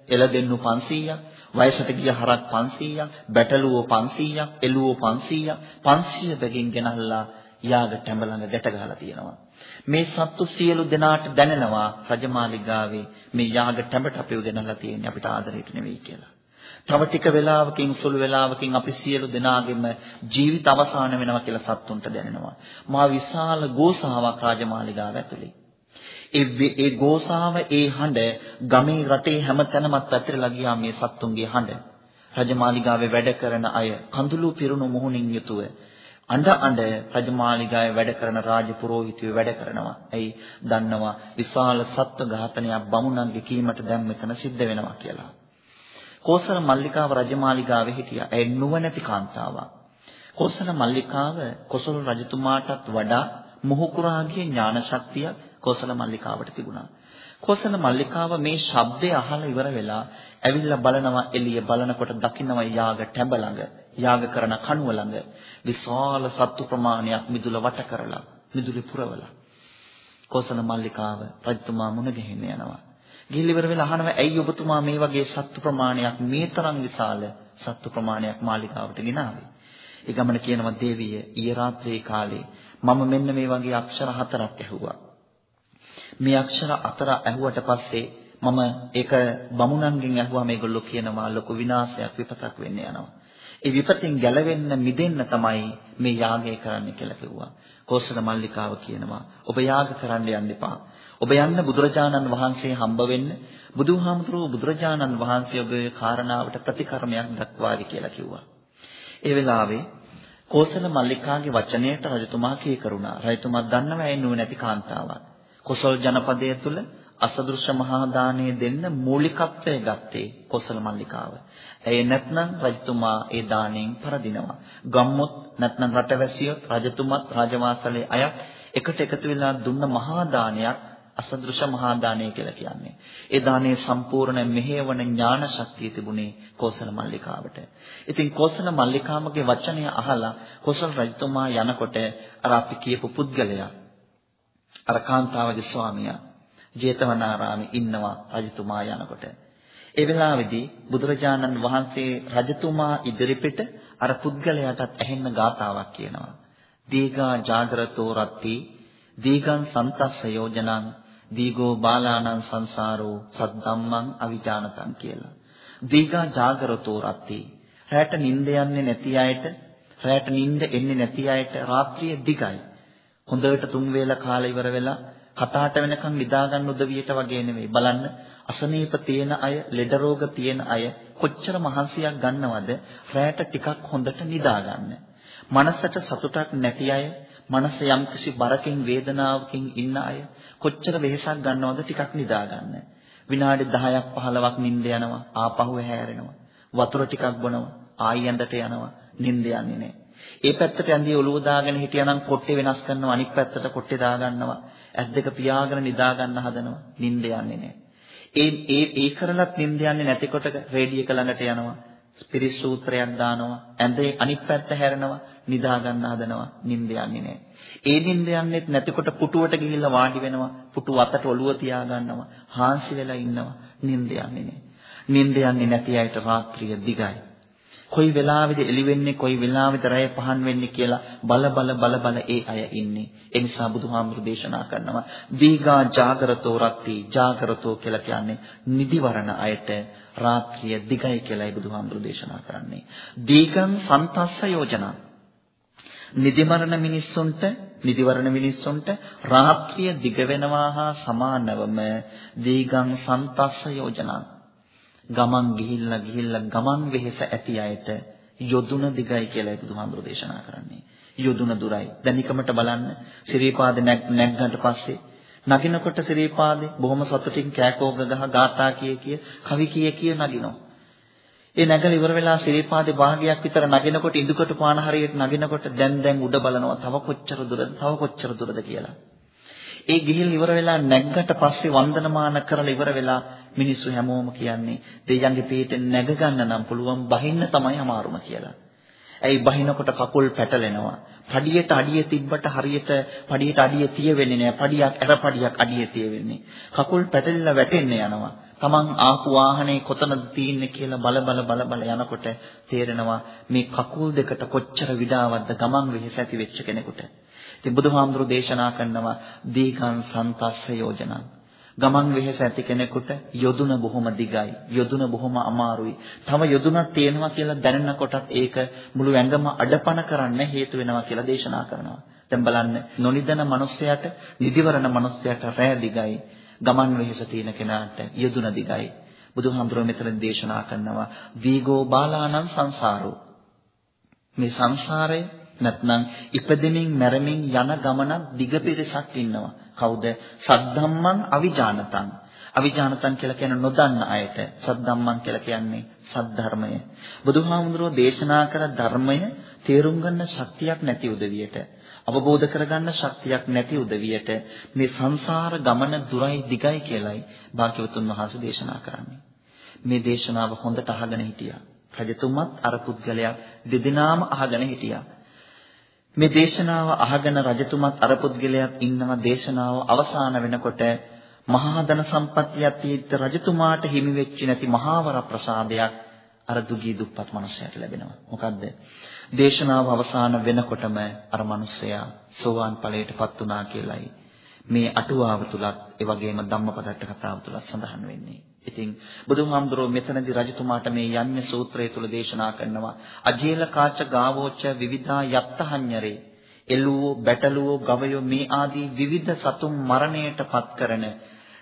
එළදෙන්නු 500ක්, වයසට ගිය හරක් 500ක්, බැටළුවෝ 500ක්, එළුවෝ 500ක්, 500 බැගින් ගෙනල්ලා යාග ටැඹලඟ ගැට ගහලා තියෙනවා. මේ සත්තු සියලු දෙනාට දැනෙනවා රජමාලිගාවේ මේ යාග ටැඹට අපිව ගෙනල්ලා තියෙන්නේ අපිට ආදරයට නෙවෙයි කියලා. තව ටික වෙලාවකින් සුළු වෙලාවකින් අපි සියලු දෙනාගේම ජීවිත අවසන් වෙනවා කියලා සත්තුන්ට දැනෙනවා. මා විශාල ගෝසාවක් රාජමාලිගාව ඇතුලේ. ඒ ඒ ගෝසාව ඒ හඬ ගමේ රටේ හැම තැනමත් පැතිරලා ගියා මේ සත්තුන්ගේ හඬ. රජමාලිගාවේ වැඩ කරන අය කඳුළු පිරුණු මුහුණින් යුතුව අඬ අඬ රජමාලිගාවේ වැඩ කරන රාජ පුරෝහිතයෝ වැඩ කරනවා. එයි දන්නවා විශාල සත්ව ඝාතනයක් බමුණන්ගේ කීමට දැන් මෙතන සිද්ධ වෙනවා කියලා. කෝසල මල්ලිකාව රජමාලිගාවේ හිටියා. ඒ නුවණැති කාන්තාවක්. කෝසල මල්ලිකාව කොසල් රජතුමාටත් වඩා මොහුකුරාගේ ඥාන ශක්තිය කෝසල මල්ලිකාවට තිබුණා. කෝසල මල්ලිකාව මේ ශබ්දය අහලා ඉවර වෙලා ඇවිල්ලා බලනවා එළිය බලනකොට දකින්නවා යාග ටැඹ ළඟ යාග කරන කණුව ළඟ විශාල සත්තු ප්‍රමාණයක් මිදුල වට කරලා මිදුලේ පුරවලා කෝසල මල්ලිකාව රජතුමා මුණ ගැහෙන්න යනවා. ගිහිල් ඉවර වෙලා අහනවා ඇයි ඔබතුමා මේ වගේ සත්තු ප්‍රමාණයක් මේ තරම් විශාල සත්තු ප්‍රමාණයක් මාලිකාවට ගෙනාවේ? ඒ ගමන කියනවා දේවිය ඊ රාත්‍රියේ කාලේ මම මෙන්න මේ වගේ අක්ෂර හතරක් ඇහුවා. මේ අක්ෂර හතර ඇහුවට පස්සේ මම ඒක බමුණන්ගෙන් ඇහුවා මේගොල්ලෝ කියනවා ලොකු විනාශයක් විපතක් වෙන්න යනවා. ඒ විපතින් ගැලවෙන්න මිදෙන්න තමයි මේ යාගය කරන්න කියලා කිව්වා. කෝසල මල්ලිකාව කියනවා ඔබ යාග කරන්න යන්න එපා. ඔබ යන්න බුදුරජාණන් වහන්සේ හම්බ වෙන්න බුදුහාමුදුරුවෝ බුදුරජාණන් වහන්සේ ඔබේ කාරණාවට ප්‍රතිකර්මයක් දක්වාවි කියලා කිව්වා. ඒ වෙලාවේ කෝසල මල්ලිකාගේ වචනයට රජතුමා කී කරුණා. රජතුමා දන්නවා ඒ නුවණැති කාන්තාවක්. කොසල් ජනපදය තුල අසදෘශ්‍ය මහා දාණය දෙන්න මූලිකත්වය ගත්තේ කොසල් මල්ලිකාව. ඇයි නැත්නම් රජතුමා ඒ දාණයෙන් පරදිනවා. ගම්මුත් නැත්නම් රටවැසියොත් රජතුමත් රාජවාසලේ අය එකට එකතු වෙලා දුන්න මහා දානයක් අසදෘශ්‍ය මහා දානය කියලා කියන්නේ. ඒ දානයේ සම්පූර්ණ මෙහෙවන ඥාන ශක්තිය තිබුණේ කෝසල මල්ලිකාවට. ඉතින් කෝසල මල්ලිකාමගේ වචනය අහලා කෝසල රජතුමා යනකොට අර අපි කියපු පුද්ගලයා අර කාන්තාවගේ ස්වාමියා ජේතවනාරාමේ ඉන්නවා රජතුමා යනකොට. ඒ වෙලාවේදී බුදුරජාණන් වහන්සේ රජතුමා ඉදිරිපිට අර පුද්ගලයාටත් ඇහෙන්න ගාතාවක් කියනවා. දීගා ජාගරතෝ රත්ති දීගං සන්තස්ස යෝජනං දීගෝ බාලානං සංසාරෝ සද්දම්මං අවිජානතං කියලා. දීගා ජාගරතෝ රත්ති රැට නිින්ද යන්නේ නැති අයට රැට නිින්ද එන්නේ නැති අයට රාත්‍රිය දිගයි. හොඳට තුන් වේල කාලය ඉවර වෙලා කතාට වෙනකන් නිදා ගන්න උදවියට වගේ නෙමෙයි. බලන්න අසනීප තියෙන අය, ලෙඩ රෝග තියෙන අය කොච්චර මහන්සියක් ගන්නවද රැට ටිකක් හොඳට නිදා ගන්න. මනසට සතුටක් නැති අය, මනස යම්කිසි බරකින් වේදනාවකින් ඉන්න අය කොච්චර වෙහෙසක් ගන්නවද ටිකක් නිදා ගන්න. විනාඩි 10ක් 15ක් නිින්ද යනවා, ආපහු හැරෙනවා. වතුර ටිකක් බොනවා, ආයි ඇඳට යනවා, නිින්ද යන්නේ නැහැ. ඒ පැත්තට ඇඳි ඔළුව දාගෙන හිටියානම් කොට්ටේ වෙනස් කරනවා. අනිත් පැත්තට කොට්ටේ දා ගන්නවා ඇස් දෙක පියාගෙන නිදා ගන්න හදනවා. නිින්ද යන්නේ නැහැ. ඒ ඒ ඒ කරලත් නිින්ද යන්නේ නැතිකොට රේඩිය එක ළඟට යනවා. ස්පිරිත් සූත්‍රයක් දානවා. ඇඳේ අනිත් පැත්ත හැරෙනවා. නිදා ගන්න හදනවා. නිින්ද යන්නේ නැහැ. ඒ නිින්ද යන්නේත් නැතිකොට පුටුවට ගිහිල්ලා වාඩි වෙනවා. පුටුව අතට ඔළුව තියා ගන්නවා හාන්සි වෙලා ඉන්නවා. නිින්ද යන්නේ නැහැ. නිින්ද යන්නේ නැති අයට රාත්‍රිය දිගයි. කොයි වෙලාවෙද එළි වෙන්නේ කොයි වෙලාවෙද රැය පහන් වෙන්නේ කියලා බල බල බල බල ඒ අය ඉන්නේ. ඒ නිසා බුදුහාමුදුරු දේශනා කරනවා දීගා ජාගරතෝ රත්ති ජාගරතෝ කියලා කියන්නේ නිදිවරණ අයට රාත්‍රිය දිගයි කියලායි බුදුහාමුදුරු දේශනා කරන්නේ. දීගං සන්තස්ස යෝජනා. නිදිමරණ මිනිස්සුන්ට නිදිවරණ මිනිස්සුන්ට රාත්‍රිය දිග වෙනවා හා සමානවම දීගං සන්තස්ස යෝජනා. ගමන් ගිහිල්ලා ගිහිල්ලා ගමන් වෙහෙස ඇති අයට යොදුන දිගයි කියලා බුදුහාමුදුරු දේශනා කරන්නේ. යොදුන දුරයි. දැන් නිකමට බලන්න සිරීපාද නැග්ගට පස්සේ නගිනකොට සිරීපාදේ බොහොම සතුටින් කෑකෝග ගහ ගාථා කිය කිය කවි කිය කිය නගිනවා. ඒ නැගලා ඉවර වෙලා සිරීපාදේ භාගයක් විතර නගිනකොට ඉදුකට පාන හරියට නගිනකොට දැන් දැන් උඩ බලනවා තව කොච්චර දුරද තව කොච්චර දුරද කියලා. ඒ ගිහිල් ඉවර වෙලා නැග්ගට පස්සේ වන්දනමාන කරලා ඉවර වෙලා මිනිස්සු හැමෝම කියන්නේ දෙයයන්ගේ පිටෙන් නැග ගන්න නම් පුළුවන් බහින්න තමයි අමාරුම කියලා. ඇයි බහිනකොට කකුල් පැටලෙනවා. පඩියට අඩිය තිබ්බට හරියට පඩියට අඩිය තිය වෙන්නේ නැහැ. පඩියක් ඇර පඩියක් අඩිය තිය වෙන්නේ. කකුල් පැටලිලා වැටෙන්න යනවා. Taman ආපු වාහනේ කොතනද තියෙන්නේ කියලා බල බල බල බල යනකොට තේරෙනවා මේ කකුල් දෙකට කොච්චර විඩාවක්ද ගමන් වෙහෙස ඇති වෙච්ච කෙනෙකුට. ඉතින් බුදුහාමුදුරු දේශනා කරනවා දීකං සන්තස්ස යෝජනං ගමන් වෙහෙස ඇති කෙනෙකුට යොදුන බොහොම දිගයි. යොදුන බොහොම අමාරුයි. තව යොදුනක් තියෙනවා කියලා දැනෙනකොටත් ඒක මුළු ඇඟම අඩපණ කරන්න හේතු වෙනවා කියලා දේශනා කරනවා. දැන් බලන්න නොනිදන මිනිස්සයාට නිදිවරණ මිනිස්සයාට රැය දිගයි. ගමන් වෙහෙස තියෙන කෙනාට යොදුන දිගයි. බුදුහාමුදුරුවෝ මෙතන දේශනා කරනවා වීගෝ බාලානම් සංසාරෝ. මේ සංසාරය නැත්නම් ඉපදෙමින් මැරෙමින් යන ගමනක් දිග පිරසක් ඉන්නවා. කවුද? සද්ධම්මං අවිජානතං. අවිජානතං කියලා කියන නොදන්න අයට සද්ධම්මං කියලා කියන්නේ සද්ධර්මය. බුදුහාමුදුරුවෝ දේශනා කර ධර්මය තේරුම් ගන්න ශක්තියක් නැති උදවියට අවබෝධ කරගන්න ශක්තියක් නැති උදවියට මේ සංසාර ගමන දුරයි දිගයි කියලයි භාග්‍යවතුන් වහන්සේ දේශනා කරන්නේ. මේ දේශනාව හොඳට අහගෙන හිටියා. රජතුමත් අර පුද්ගලයා දෙදෙනාම අහගෙන හිටියා. මේ දේශනාව අහගෙන රජතුමත් අර පුද්ගලයාත් ඉන්නවා දේශනාව අවසාන වෙනකොට මහා ධන සම්පත්තියත් ඊත් රජතුමාට හිමි වෙච්ච නැති මහාවර ප්‍රසාදයක් අර දුගී දුප්පත් මනුස්සයාට ලැබෙනවා. මොකද්ද? දේශනාව අවසාන වෙනකොටම අර මනුස්සයා සෝවාන් ඵලයටපත් වුණා කියලයි මේ අටුවාව තුලත් ඒ වගේම ධම්මපදට්ට කතාව තුලත් සඳහන් වෙන්නේ. ඉතින් බුදුහාමුදුරුවෝ මෙතනදී රජතුමාට මේ යඤ්ඤ සූත්‍රය තුල දේශනා කරනවා. අජේල කාච ගාවෝච විවිධා යත්තහඤ්ඤරේ. එළුවෝ බැටළුවෝ ගවයෝ මේ ආදී විවිධ සතුන් මරණයට පත් කරන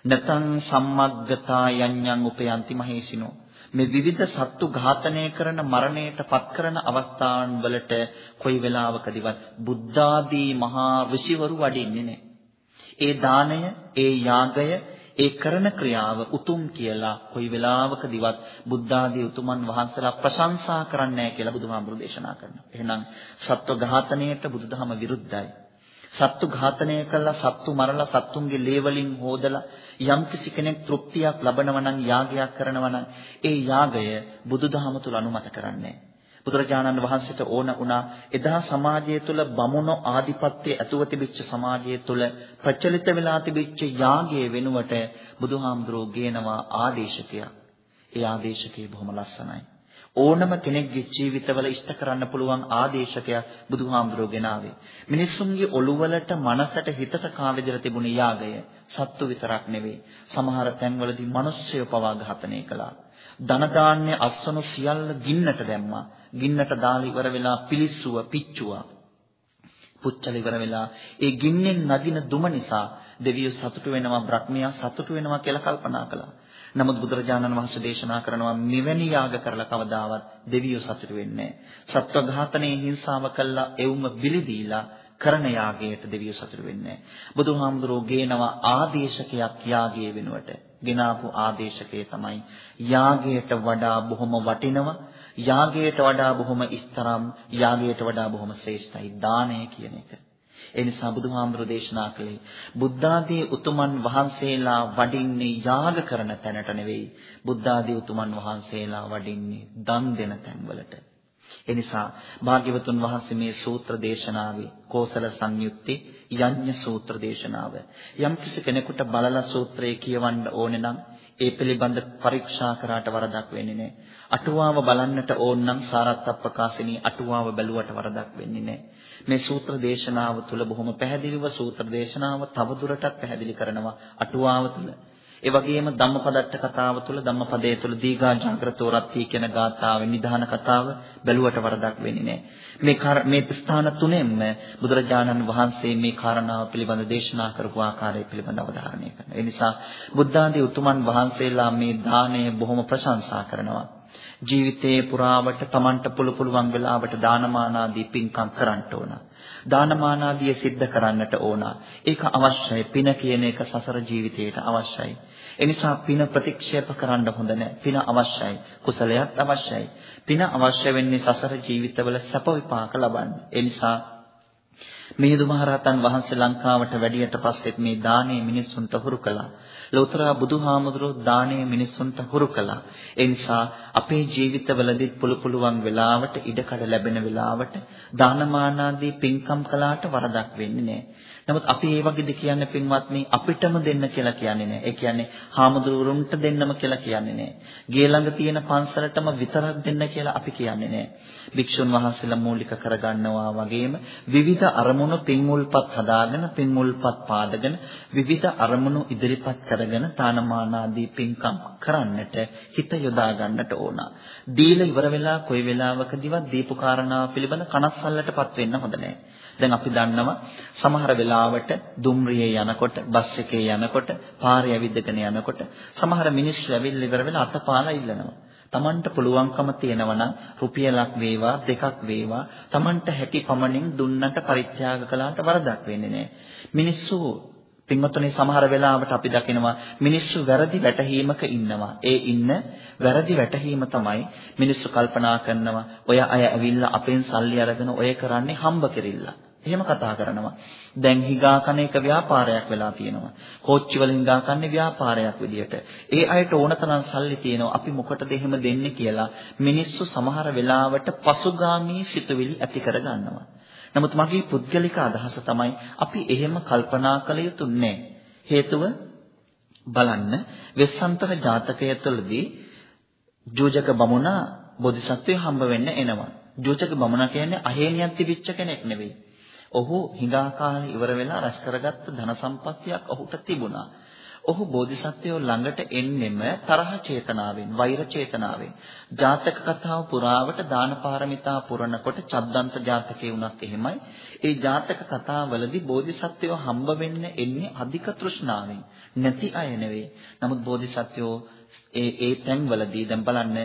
නතං සම්මග්ගතා යඤ්ඤං උපයන්ති මහේසිනෝ. මේ විවිධ සත්තු ඝාතනය කරන මරණයට පත් කරන අවස්ථාන් වලට කොයි වෙලාවකදීවත් බුද්ධාදී මහා ඍෂිවරු වඩින්නේ නැහැ. ඒ දාණය, ඒ යාගය, ඒ කරන ක්‍රියාව උතුම් කියලා කොයි වෙලාවකදීවත් බුද්ධ ආදී උතුමන් වහන්සේලා ප්‍රශංසා කරන්නේ නැහැ කියලා බුදුහාමුදුරු දේශනා කරනවා. එහෙනම් සත්ව ඝාතනයට බුදුදහම විරුද්ධයි. සත්තු ඝාතනය කළා සත්තු මරලා සත්තුන්ගේ ලේ වලින් හොදලා යම්කිසි කෙනෙක් තෘප්තියක් ලබනවා නම් යාගයක් කරනවා නම් ඒ යාගය බුදුදහම තුල අනුමත කරන්නේ නැහැ. බුදුරජාණන් වහන්සේට ඕන වුණා එදා සමාජය තුළ බමුණු ආධිපත්‍ය ඇතුව තිබිච්ච සමාජය තුළ ප්‍රචලිත වෙලා තිබිච්ච යාගයේ වෙනුවට බුදුහාමුදුරුවෝ ගේනවා ආදේශකයක්. ඒ ආදේශකේ බොහොම ලස්සනයි. ඕනම කෙනෙක්ගේ ජීවිතවල ඉෂ්ට කරන්න පුළුවන් ආදේශකයක් බුදුහාමුදුරුවෝ ගෙනාවේ. මිනිස්සුන්ගේ ඔළුවලට මනසට හිතට කාවැදලා තිබුණ යාගය සත්තු විතරක් නෙවෙයි. සමහර තැන්වලදී මිනිස්සුය පවා ඝාතනය කළා. ධන දාන්‍ය අස්වනු සියල්ල ගින්නට දැම්මා. ගින්නට දාලා ඉවර වෙලා පිලිස්සුව පිච්චුවා. පුච්චල ඉවර වෙලා ඒ ගින්නෙන් නගින දුම නිසා දෙවියෝ සතුටු වෙනවා බ්‍රහ්මයා සතුටු වෙනවා කියලා කල්පනා කළා. නමුත් බුදුරජාණන් වහන්සේ දේශනා කරනවා මෙවැනි යාග කරලා කවදාවත් දෙවියෝ සතුටු වෙන්නේ නැහැ. සත්ව ඝාතනයේ හිංසාව කළා එවුම බිලි දීලා කරන යාගයට දෙවියෝ සතුටු වෙන්නේ නැහැ. බුදුහාමුදුරුවෝ ගේනවා ආදේශකයක් යාගයේ වෙනුවට. ගෙනාපු ආදේශකය තමයි යාගයට වඩා බොහොම වටිනවා යාගයට වඩා බොහොම ඉස්තරම් යාගයට වඩා බොහොම ශ්‍රේෂ්ඨයි දානය කියන එක. ඒ නිසා බුදුහාමුදුරු දේශනා කළේ බුද්ධ ආදී උතුමන් වහන්සේලා වඩින්නේ යාග කරන තැනට නෙවෙයි බුද්ධ ආදී උතුමන් වහන්සේලා වඩින්නේ දන් දෙන තැන්වලට. ඒ නිසා භාග්‍යවතුන් වහන්සේ මේ සූත්‍ර දේශනාවේ කෝසල සංයුත්තේ යඤ්ඤ සූත්‍ර දේශනාව යම් කිසි කෙනෙකුට බලලා සූත්‍රය කියවන්න ඕනේ නම් ඒ පිළිබඳ පරීක්ෂා කරාට වරදක් වෙන්නේ නැහැ. අටුවාව බලන්නට ඕන නම් සාරාත්ප්‍රකාශනී අටුවාව බැලුවට වරදක් වෙන්නේ නැහැ. මේ සූත්‍ර දේශනාව තුළ බොහොම පැහැදිලිව සූත්‍ර දේශනාව තවදුරටත් පැහැදිලි කරනවා අටුවාව තුළ. ඒ වගේම ධම්මපදට්ට කතාව තුළ ධම්මපදයේ තුළ දීඝා ජාග්‍රතෝ රත්ති කියන ගාථාවේ නිධාන කතාව බැලුවට වරදක් වෙන්නේ නැහැ. මේ මේ ස්ථාන තුනෙන්ම බුදුරජාණන් වහන්සේ මේ කාරණාව පිළිබඳ දේශනා කරපු ආකාරය පිළිබඳ අවධාරණය කරනවා. ඒ නිසා බුද්ධ ආදී උතුමන් වහන්සේලා මේ දාණය බොහොම ප්‍රශංසා කරනවා. ජීවිතයේ පුරාවට Tamanට පුළු පුළුවන් වෙලාවට දානමාන ආදී පින්කම් කරන්න ඕන. දානමාන ආදී සිද්ධ කරන්නට ඕන. ඒක අවශ්‍යයි. පින කියන එක සසර ජීවිතයට අවශ්‍යයි. එනිසා පින ප්‍රතික්ෂේප කරන්න හොඳ නැහැ. පින අවශ්‍යයි. කුසලයක් අවශ්‍යයි. පින අවශ්‍ය වෙන්නේ සසර ජීවිතවල සැප විපාක ලබන්න. ඒ නිසා මිහිඳු මහරහතන් වහන්සේ ලංකාවට වැඩියට පස්සෙත් මේ දානේ මිනිස්සුන්ට හුරු කළා. ලෝතර බුදුහාමුදුරුවෝ දානේ මිනිස්සුන්ට හුරු කළා. ඒ නිසා අපේ ජීවිතවලදී පුළු පුළුවන් වෙලාවට ඉඩකඩ ලැබෙන වෙලාවට දානමාන ආදී පින්කම් කළාට වරදක් වෙන්නේ නැහැ. නමුත් අපි ඒ වගේද කියන්නේ පින්වත්නි අපිටම දෙන්න කියලා කියන්නේ නෑ. ඒ කියන්නේ හාමුදුරුවන්ට දෙන්නම කියලා කියන්නේ නෑ. ගේ ළඟ තියෙන පන්සලටම විතරක් දෙන්න කියලා අපි කියන්නේ නෑ. භික්ෂුන් වහන්සේලා මූලික කරගන්නවා වගේම විවිධ අරමුණු පින්මුල්පත් හදාගෙන පින්මුල්පත් පාදගෙන විවිධ අරමුණු ඉදිරිපත් කරගෙන තානමාන ආදී පින්කම් කරන්නට හිත යොදා ගන්නට ඕන. දීලා ඉවර වෙලා කොයි වෙලාවකදීවත් දීපු කාරණාව පිළිබඳ කනස්සල්ලටපත් වෙන්න හොඳ නෑ. දැන් අපි දන්නවා සමහර වෙලාවට දුම්රියේ යනකොට බස් එකේ යනකොට පාරේ ඇවිදගෙන යනකොට සමහර මිනිස්සු ඇවිල්ලා ඉවර වෙලා අතපාලා ඉල්ලනවා. Tamanට පුළුවන්කම තියෙනවා නම් රුපියලක් වේවා දෙකක් වේවා Tamanට හැකි පමණින් දුන්නට පරිත්‍යාග කළාට වරදක් වෙන්නේ නැහැ. මිනිස්සු පින්වත්නි සමහර වෙලාවට අපි දකිනවා මිනිස්සු වැරදි වැටහීමක ඉන්නවා. ඒ ඉන්න වැරදි වැටහීම තමයි මිනිස්සු කල්පනා කරනවා ඔය අය ඇවිල්ලා අපෙන් සල්ලි අරගෙන ඔය කරන්නේ හම්බ කෙරිල්ලක්. එහෙම කතා කරනවා. දැන් හිගා කන එක ව්‍යාපාරයක් වෙලා තියෙනවා. කෝච්චි වලින් හිගා කන්නේ ව්‍යාපාරයක් විදියට. ඒ අයට ඕන තරම් සල්ලි තියෙනවා. අපි මොකටද එහෙම දෙන්නේ කියලා මිනිස්සු සමහර වෙලාවට පසුගාමී සිතුවිලි ඇති කර ගන්නවා. නමුත් මගේ පුද්ගලික අදහස තමයි අපි එහෙම කල්පනා කළ යුතු නැහැ. හේතුව බලන්න වෙස්සන්තර ජාතකය තුළදී ජෝජක බමුණා බෝධිසත්වය හම්බ වෙන්න එනවා. ජෝජක බමුණා කියන්නේ අහේනියක් තිබිච්ච කෙනෙක් නෙවෙයි. ඔහු හිඟා කාලේ ඉවර වෙලා රැස් කරගත්ත ධන සම්පත්තියක් ඔහුට තිබුණා. ඔහු බෝධිසත්වයෝ ළඟට එන්නෙම තරහ චේතනාවෙන්, වෛර චේතනාවෙන්. ජාතක කතාව පුරාවට දාන පාරමිතා පුරනකොට චද්දන්ත ජාතකේ වුණත් එහෙමයි. ඒ ජාතක කතාවලදී බෝධිසත්වයෝ හම්බ වෙන්න එන්නේ අධික තෘෂ්ණාවෙන්. නැති අය නෙවෙයි. නමුත් බෝධිසත්වයෝ ඒ ඒ තැන්වලදී දැන් බලන්න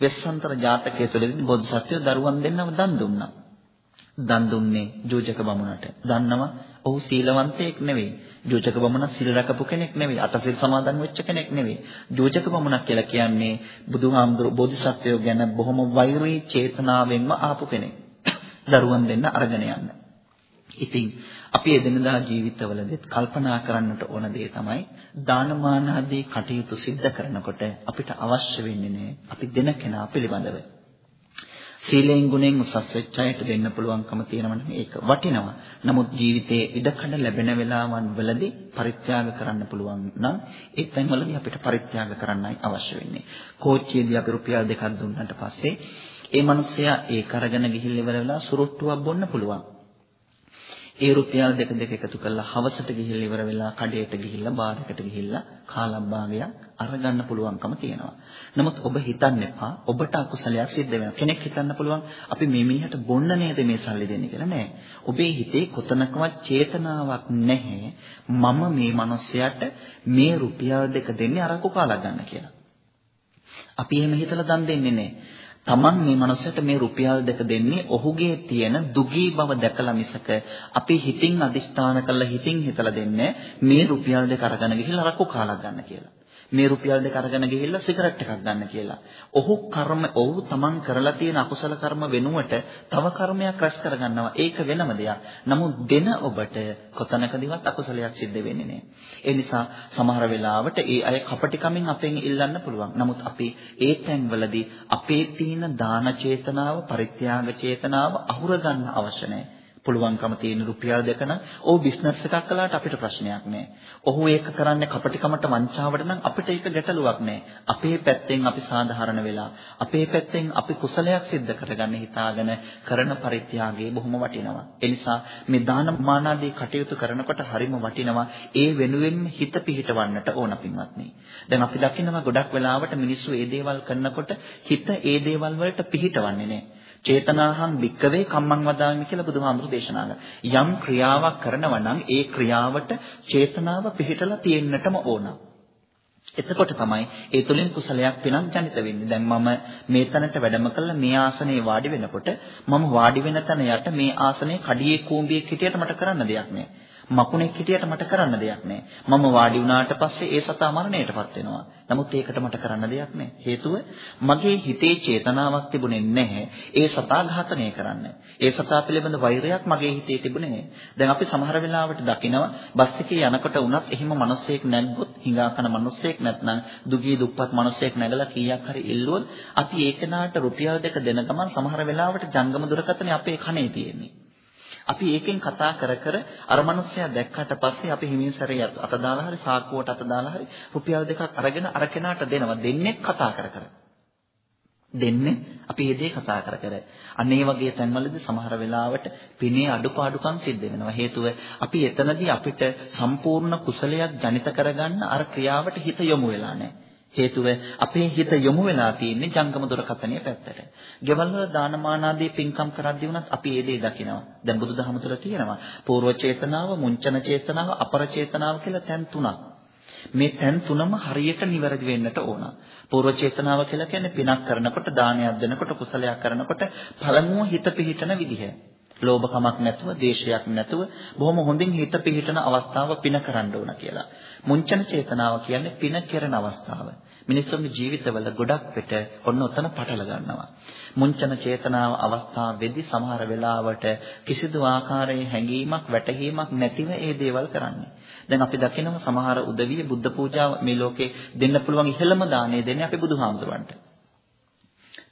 වෙස්සන්තර ජාතකයේ තුලදී බෝධිසත්වයෝ දරුවන් දෙන්නම දන් දුන්නා. දන් දුන්නේ ජෝජක බමුණට. දන්නවා ඔහු සීලවන්තයෙක් නෙවෙයි. ජෝජක බමුණ සිල් රැකපු කෙනෙක් නෙවෙයි. අටසිල් සමාදන් වෙච්ච කෙනෙක් නෙවෙයි. ජෝජක බමුණක් කියලා කියන්නේ බුදුහාමුදුරු බෝධිසත්වයෝ ගැන බොහොම වෛරී චේතනාවෙන්ම ආපු කෙනෙක්. දරුවන් දෙන්න අරගෙන යන්න. ඉතින් අපි එදිනදා ජීවිතවලදීත් කල්පනා කරන්නට ඕන දේ තමයි දානමාන ආදී කටයුතු සිද්ධ කරනකොට අපිට අවශ්‍ය වෙන්නේ අපි දෙන කෙනා පිළිබඳව. සීලෙන් ගුණෙන් උසස් වෙච්ච අයට දෙන්න පුළුවන්කම තියෙනවනම් ඒක වටිනවා. නමුත් ජීවිතයේ ඉඩකඩ ලැබෙන වෙලාවන් වලදී පරිත්‍යාග කරන්න පුළුවන් නම් ඒ තැන්වලදී අපිට පරිත්‍යාග කරන්නයි අවශ්‍ය වෙන්නේ. කෝච්චියේදී අපි රුපියල් දෙකක් දුන්නාට පස්සේ ඒ මිනිස්සයා ඒක අරගෙන ගිහිල්ලා ඉවර වෙලා සුරුට්ටුවක් බොන්න පුළුවන්. ඒ රුපියල් දෙක දෙක එකතු කරලා හවසට ගිහිල්ලා ඉවර වෙලා කඩේට ගිහිල්ලා බාර් එකට ගිහිල්ලා කාලම් භාගයක් අරගන්න පුළුවන්කම තියෙනවා. නමුත් ඔබ හිතන්න එපා ඔබට අකුසලයක් සිද්ධ වෙනවා. කෙනෙක් හිතන්න පුළුවන් අපි මේ මිනිහට බොන්න නේද මේ සල්ලි දෙන්නේ කියලා නෑ. ඔබේ හිතේ කොතනකවත් චේතනාවක් නැහැ. මම මේ මිනිස්යාට මේ රුපියල් දෙක දෙන්නේ අරකු කාලා ගන්න කියලා. අපි එහෙම හිතලා දන් දෙන්නේ නෑ. Taman මේ මනුස්සයට මේ රුපියල් දෙක දෙන්නේ ඔහුගේ තියෙන දුගී බව දැකලා මිසක අපි හිතින් අදිස්ථාන කරලා හිතින් හිතලා දෙන්නේ මේ රුපියල් දෙක අරගෙන ගිහිල්ලා රක්කු කාලා ගන්න කියලා. මේ රුපියල් දෙක අරගෙන ගිහිල්ලා සිගරට් එකක් ගන්න කියලා. ඔහු කර්ම ඔහු තමන් කරලා තියෙන අකුසල කර්ම වෙනුවට තව කර්මයක් රැස් කරගන්නවා. ඒක වෙනම දෙයක්. නමුත් දෙන ඔබට කොතනකදීවත් අකුසලයක් සිද්ධ වෙන්නේ නැහැ. ඒ නිසා සමහර වෙලාවට ඒ අය කපටිකමින් අපෙන් ඉල්ලන්න පුළුවන්. නමුත් අපි ඒ තැන්වලදී අපේ තියෙන දාන චේතනාව, පරිත්‍යාග චේතනාව අහුර ගන්න අවශ්‍ය නැහැ. පුළුවන්කම තියෙන රුපියල් දෙක නම් ඔහු බිස්නස් එකක් කළාට අපිට ප්‍රශ්නයක් නැහැ. ඔහු ඒක කරන්නේ කපටිකමට වංචාවට නම් අපිට ඒක ගැටලුවක් නැහැ. අපේ පැත්තෙන් අපි සාධාරණ වෙලා අපේ පැත්තෙන් අපි කුසලයක් සිද්ධ කරගන්න හිතාගෙන කරන පරිත්‍යාගය බොහොම වටිනවා. ඒ නිසා මේ දාන මානාදී කටයුතු කරනකොට හරිම වටිනවා. ඒ වෙනුවෙන් හිත පිහිටවන්නට ඕන පින්වත්නි. දැන් අපි දකිනවා ගොඩක් වෙලාවට මිනිස්සු මේ දේවල් කරනකොට හිත ඒ දේවල් වලට පිහිටවන්නේ නැහැ. චේතනාහං වික්කවේ කම්මං වදාමි කියලා බුදුහාමුදුරු දේශනා කරනවා. යම් ක්‍රියාවක් කරනවා නම් ඒ ක්‍රියාවට චේතනාව පිහිටලා තියෙන්නටම ඕන. එතකොට තමයි ඒ තුලින් කුසලයක් පිනක් ජනිත වෙන්නේ. දැන් මම මේ තැනට වැඩම කළා මේ ආසනේ වාඩි වෙනකොට මම වාඩි වෙන තැන යට මේ ආසනේ කඩියේ කූඹියක් හිටියට මට කරන්න දෙයක් නෑ. මකුණෙක් හිටියට මට කරන්න දෙයක් නැහැ. මම වාඩි වුණාට පස්සේ ඒ සතා මරණයටපත් වෙනවා. නමුත් ඒකට මට කරන්න දෙයක් නැහැ. හේතුව මගේ හිතේ චේතනාවක් තිබුණේ නැහැ. ඒ සතා ඝාතනය කරන්න. ඒ සතා පිළිබඳ වෛරයක් මගේ හිතේ තිබුණේ නැහැ. දැන් අපි සමහර වෙලාවට දකිනවා බස් එකේ යනකොට වුණත් එහෙම මිනිස්සෙක් නැග්ගොත් හිඟා කන මිනිස්සෙක් නැත්නම් දුගී දුප්පත් මිනිස්සෙක් නැගලා කීයක් හරි ඉල්ලුවොත් අපි ඒ කෙනාට රුපියල් දෙක දෙන ගමන් සමහර වෙලාවට ජංගම දුරකථනේ අපේ කනේ තියෙන්නේ. අපි ඒකෙන් කතා කර කර අර මනුස්සයා දැක්කට පස්සේ අපි හිමින් සැරේ අත දාලා හරි සාක්කුවට අත දාලා හරි රුපියල් දෙකක් අරගෙන අර කෙනාට දෙනවා. දෙන්නේ කතා කර කර. දෙන්නේ අපි මේ දේ කතා කර කර. අන්න ඒ වගේ තැන්වලදී සමහර වෙලාවට පිනේ අඩුපාඩුකම් සිද්ධ වෙනවා. හේතුව අපි එතනදී අපිට සම්පූර්ණ කුසලයක් ජනිත කරගන්න අර ක්‍රියාවට හිත යොමු වෙලා නැහැ. හේතුව අපේ හිත යොමු වෙලා තියෙන්නේ ජංගම දුරකථනයේ පැත්තට. ගෙවල් වල දානමාන ආදී පින්කම් කරද්දී වුණත් අපි ඒ දේ දකිනවා. දැන් බුදුදහම තුළ තියෙනවා. పూర్ව චේතනාව, මුංචන චේතනාව, අපර චේතනාව කියලා තැන් තුනක්. මේ තැන් තුනම හරියට නිවැරදි වෙන්නට ඕන. పూర్ව චේතනාව කියලා කියන්නේ පිනක් කරනකොට, දානයක් දෙනකොට, කුසලයක් කරනකොට පළමුව හිත පිහිටන විදිහ. ලෝභකමක් නැතුව, දේශයක් නැතුව බොහොම හොඳින් හිත පිහිටන අවස්ථාව පින කරන්න ඕන කියලා. මුංචන චේතනාව කියන්නේ පින කෙරෙන අවස්ථාව. මිනිස්සුන්ගේ ජීවිතවල ගොඩක් විට ඔන්න ඔතන පටල ගන්නවා. මුංචන චේතනාව අවස්ථාවේදී සමහර වෙලාවට කිසිදු ආකාරයේ හැඟීමක් වැටහීමක් නැතිව ඒ දේවල් කරන්නේ. දැන් අපි දකිනවා සමහර උදවිය බුද්ධ පූජාව මේ ලෝකේ දෙන්න පුළුවන් ඉහළම දාණය දෙන්නේ අපි බුදුහාමුදුරන්ට.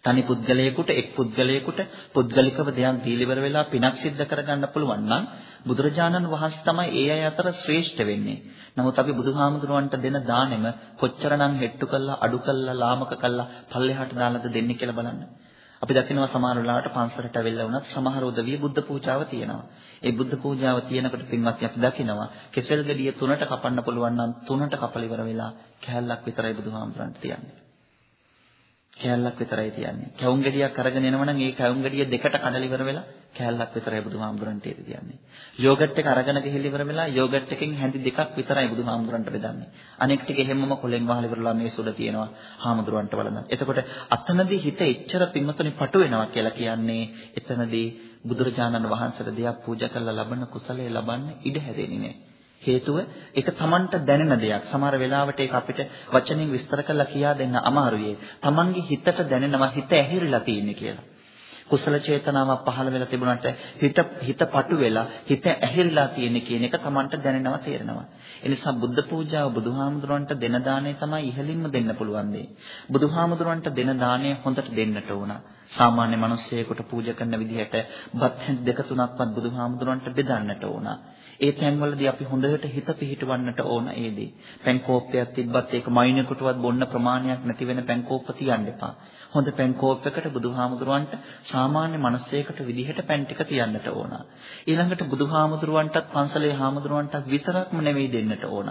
තනි පුද්ගලයෙකුට එක් පුද්ගලයෙකුට පුද්ගලිකව දෙයක් දීලිවර වෙලා පිනක් සිද්ධ කරගන්න පුළුවන් නම් බුදුරජාණන් වහන්සේ තමයි ඒ අය අතර ශ්‍රේෂ්ඨ වෙන්නේ. නමුත් අපි බුදුහාමුදුරුවන්ට දෙන දානෙම කොච්චරනම් හෙට්ටු කළා අඩු කළා ලාමක කළා පල්ලෙහාට දාලාද දෙන්නේ කියලා බලන්න. අපි දකිනවා සමහර වෙලාවට පන්සලට ඇවිල්ලා වුණත් සමහර උදවිය බුද්ධ පූජාව තියෙනවා. ඒ බුද්ධ පූජාව තියෙනකොට පින්වත්නි අපි දකිනවා කෙසෙල් ගෙඩිය තුනට කපන්න පුළුවන් නම් තුනට කපල ඉවර වෙලා කෑල්ලක් විතරයි බුදුහාමුදුරන්ට තියන්නේ. කෑල්ලක් විතරයි තියන්නේ. කැවුම් ගෙඩියක් අරගෙන එනවනම් ඒ කැවුම් ගෙඩිය දෙකට කඩලා ඉවර වෙලා කෑල්ලක් විතරයි බුදුහාමුදුරන්ට තියන්නේ. යෝගට් එක අරගෙන ගිහිල්ලා ඉවර වෙලා යෝගට් එකෙන් හැඳි දෙකක් විතරයි බුදුහාමුදුරන්ට බෙදන්නේ. අනෙක් ටික එහෙමම කොලෙන් වහලා ඉවරලා මේ සුඩ තියෙනවා හාමුදුරන්ට වළඳන. එතකොට අතනදී හිත එච්චර පින්වතුනි පටු වෙනවා කියලා කියන්නේ එතනදී බුදුරජාණන් වහන්සේට දෙයක් පූජා කරලා ලබන කුසලයේ ලබන්න ඉඩ හැදෙන්නේ නැහැ. හේතුව ඒක Tamanට දැනෙන දෙයක්. සමහර වෙලාවට ඒක අපිට වචනෙන් විස්තර කරලා කියා දෙන්න අමාරුයි. Tamanගේ හිතට දැනෙනවා හිත ඇහිරිලා තියෙන්නේ කියලා. කුසල චේතනාවක් පහළ වෙලා තිබුණාට හිත හිත පටු වෙලා හිත ඇහිරිලා තියෙන කියන එක Tamanට දැනෙනවා තේරෙනවා. ඒ නිසා බුද්ධ පූජාව බුදුහාමුදුරන්ට දෙන දාණය තමයි ඉහළින්ම දෙන්න පුළුවන් දේ. බුදුහාමුදුරන්ට දෙන දාණය හොඳට දෙන්නට ඕන. සාමාන්‍ය මිනිස්සෙකුට පූජා කරන විදිහට බත් දෙක තුනක්වත් බුදුහාමුදුරන්ට බෙදන්නට ඕන. ඒ තැන්වලදී අපි හොඳට හිත පිහිටවන්නට ඕන ඒ දේ. පැන් කෝප්පයක් තිබ්බත් ඒක මයින්කුටවත් බොන්න ප්‍රමාණයක් නැති වෙන පැන් කෝප්ප තියන්න එපා. හොඳ පැන් කෝප්පයකට බුදුහාමුදුරුවන්ට සාමාන්‍ය මිනිස්සෙකුට විදිහට පැන් ටික තියන්නට ඕන. ඊළඟට බුදුහාමුදුරුවන්ටත් පන්සලේ හාමුදුරුවන්ටත් විතරක්ම නෙවෙයි දෙන්නට ඕන.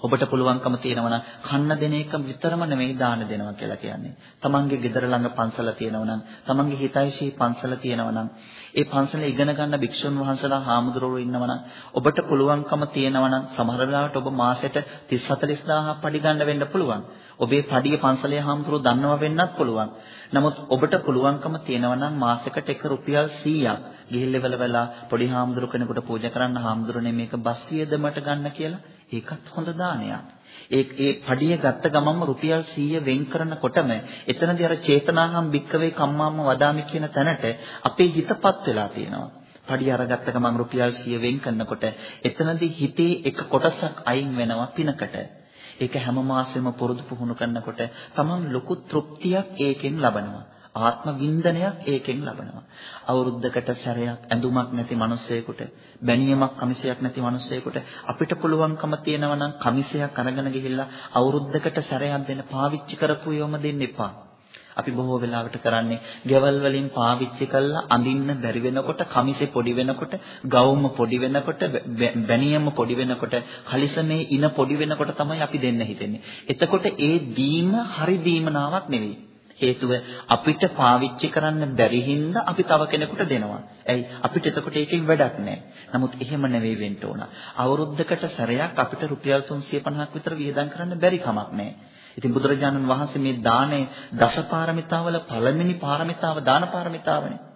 ඔබට පුළුවන්කම තියෙනවා නම් කන්න දෙන එක විතරම නෙමෙයි දාන දෙනවා කියලා කියන්නේ. තමන්ගේ ගෙදර ළඟ පන්සල තියෙනවා නම්, තමන්ගේ හිතයිශී පන්සල තියෙනවා නම්, ඒ පන්සලේ ඉගෙන ගන්න භික්ෂුන් වහන්සේලා හාමුදුරුවෝ ඉන්නවා නම්, ඔබට පුළුවන්කම තියෙනවා නම් සමහර වෙලාවට ඔබ මාසෙට 30 40000ක් පඩි ගන්න වෙන්න පුළුවන්. ඔබේ පඩිය පන්සලේ හාමුදුරුවෝ දන්නවා වෙන්නත් පුළුවන්. නමුත් ඔබට පුළුවන්කම තියෙනවා නම් මාසෙකට එක රුපියල් 100ක් ගිහිල්ලා වෙලා පොඩි හාමුදුරු කෙනෙකුට පූජා කරන්න හාමුදුරනේ මේක බස් වියදමට ගන්න කියලා ඒකත් හොඳ දානයක්. ඒ ඒ පඩිය ගත්ත ගමන්ම රුපියල් 100 වෙන් කරනකොටම එතනදී අර චේතනාහම් භික්කවේ කම්මාම වදාමි කියන තැනට අපේ හිතපත් වෙලා තියෙනවා. පඩිය අරගත්ත ගමන් රුපියල් 100 වෙන් කරනකොට එතනදී හිතේ එක කොටසක් අයින් වෙනවා පිනකට. ඒක හැම මාසෙම පුරුදු පුහුණු කරනකොට තමන් ලොකු තෘප්තියක් ඒකෙන් ලබනවා. ආත්ම වින්දනයක් ඒකෙන් ලබනවා. අවුරුද්දකට සැරයක් ඇඳුමක් නැති මිනිස්සෙකුට, බැනියමක් කමිසයක් නැති මිනිස්සෙකුට අපිට පුළුවන්කම තියෙනවා නම් කමිසයක් අරගෙන ගිහිල්ලා අවුරුද්දකට සැරයක් දෙන්න පාවිච්චි කරපු ඒවම දෙන්න එපා. අපි බොහෝ වෙලාවට කරන්නේ ගෙවල් වලින් පාවිච්චි කරලා අඳින්න බැරි වෙනකොට කමිසේ පොඩි වෙනකොට ගවුම පොඩි වෙනකොට බැනියම පොඩි වෙනකොට කලිසමේ ඉන පොඩි වෙනකොට තමයි අපි දෙන්න හිතෙන්නේ. එතකොට ඒ දීම හරි දීමනාවක් නෙවෙයි. හේතුව අපිට පාවිච්චි කරන්න බැරි හින්දා අපි තව කෙනෙකුට දෙනවා. ඇයි අපිට එතකොට ඒකෙන් වැඩක් නැහැ. නමුත් එහෙම නෙවෙයි වෙන්න ඕන. අවුරුද්දකට සැරයක් අපිට රුපියල් 350ක් විතර වියදම් කරන්න බැරි කමක් නැහැ. ඉතින් බුදුරජාණන් වහන්සේ මේ දානේ දසපාරමිතාවල පළවෙනි පාරමිතාව දාන පාරමිතාවනේ.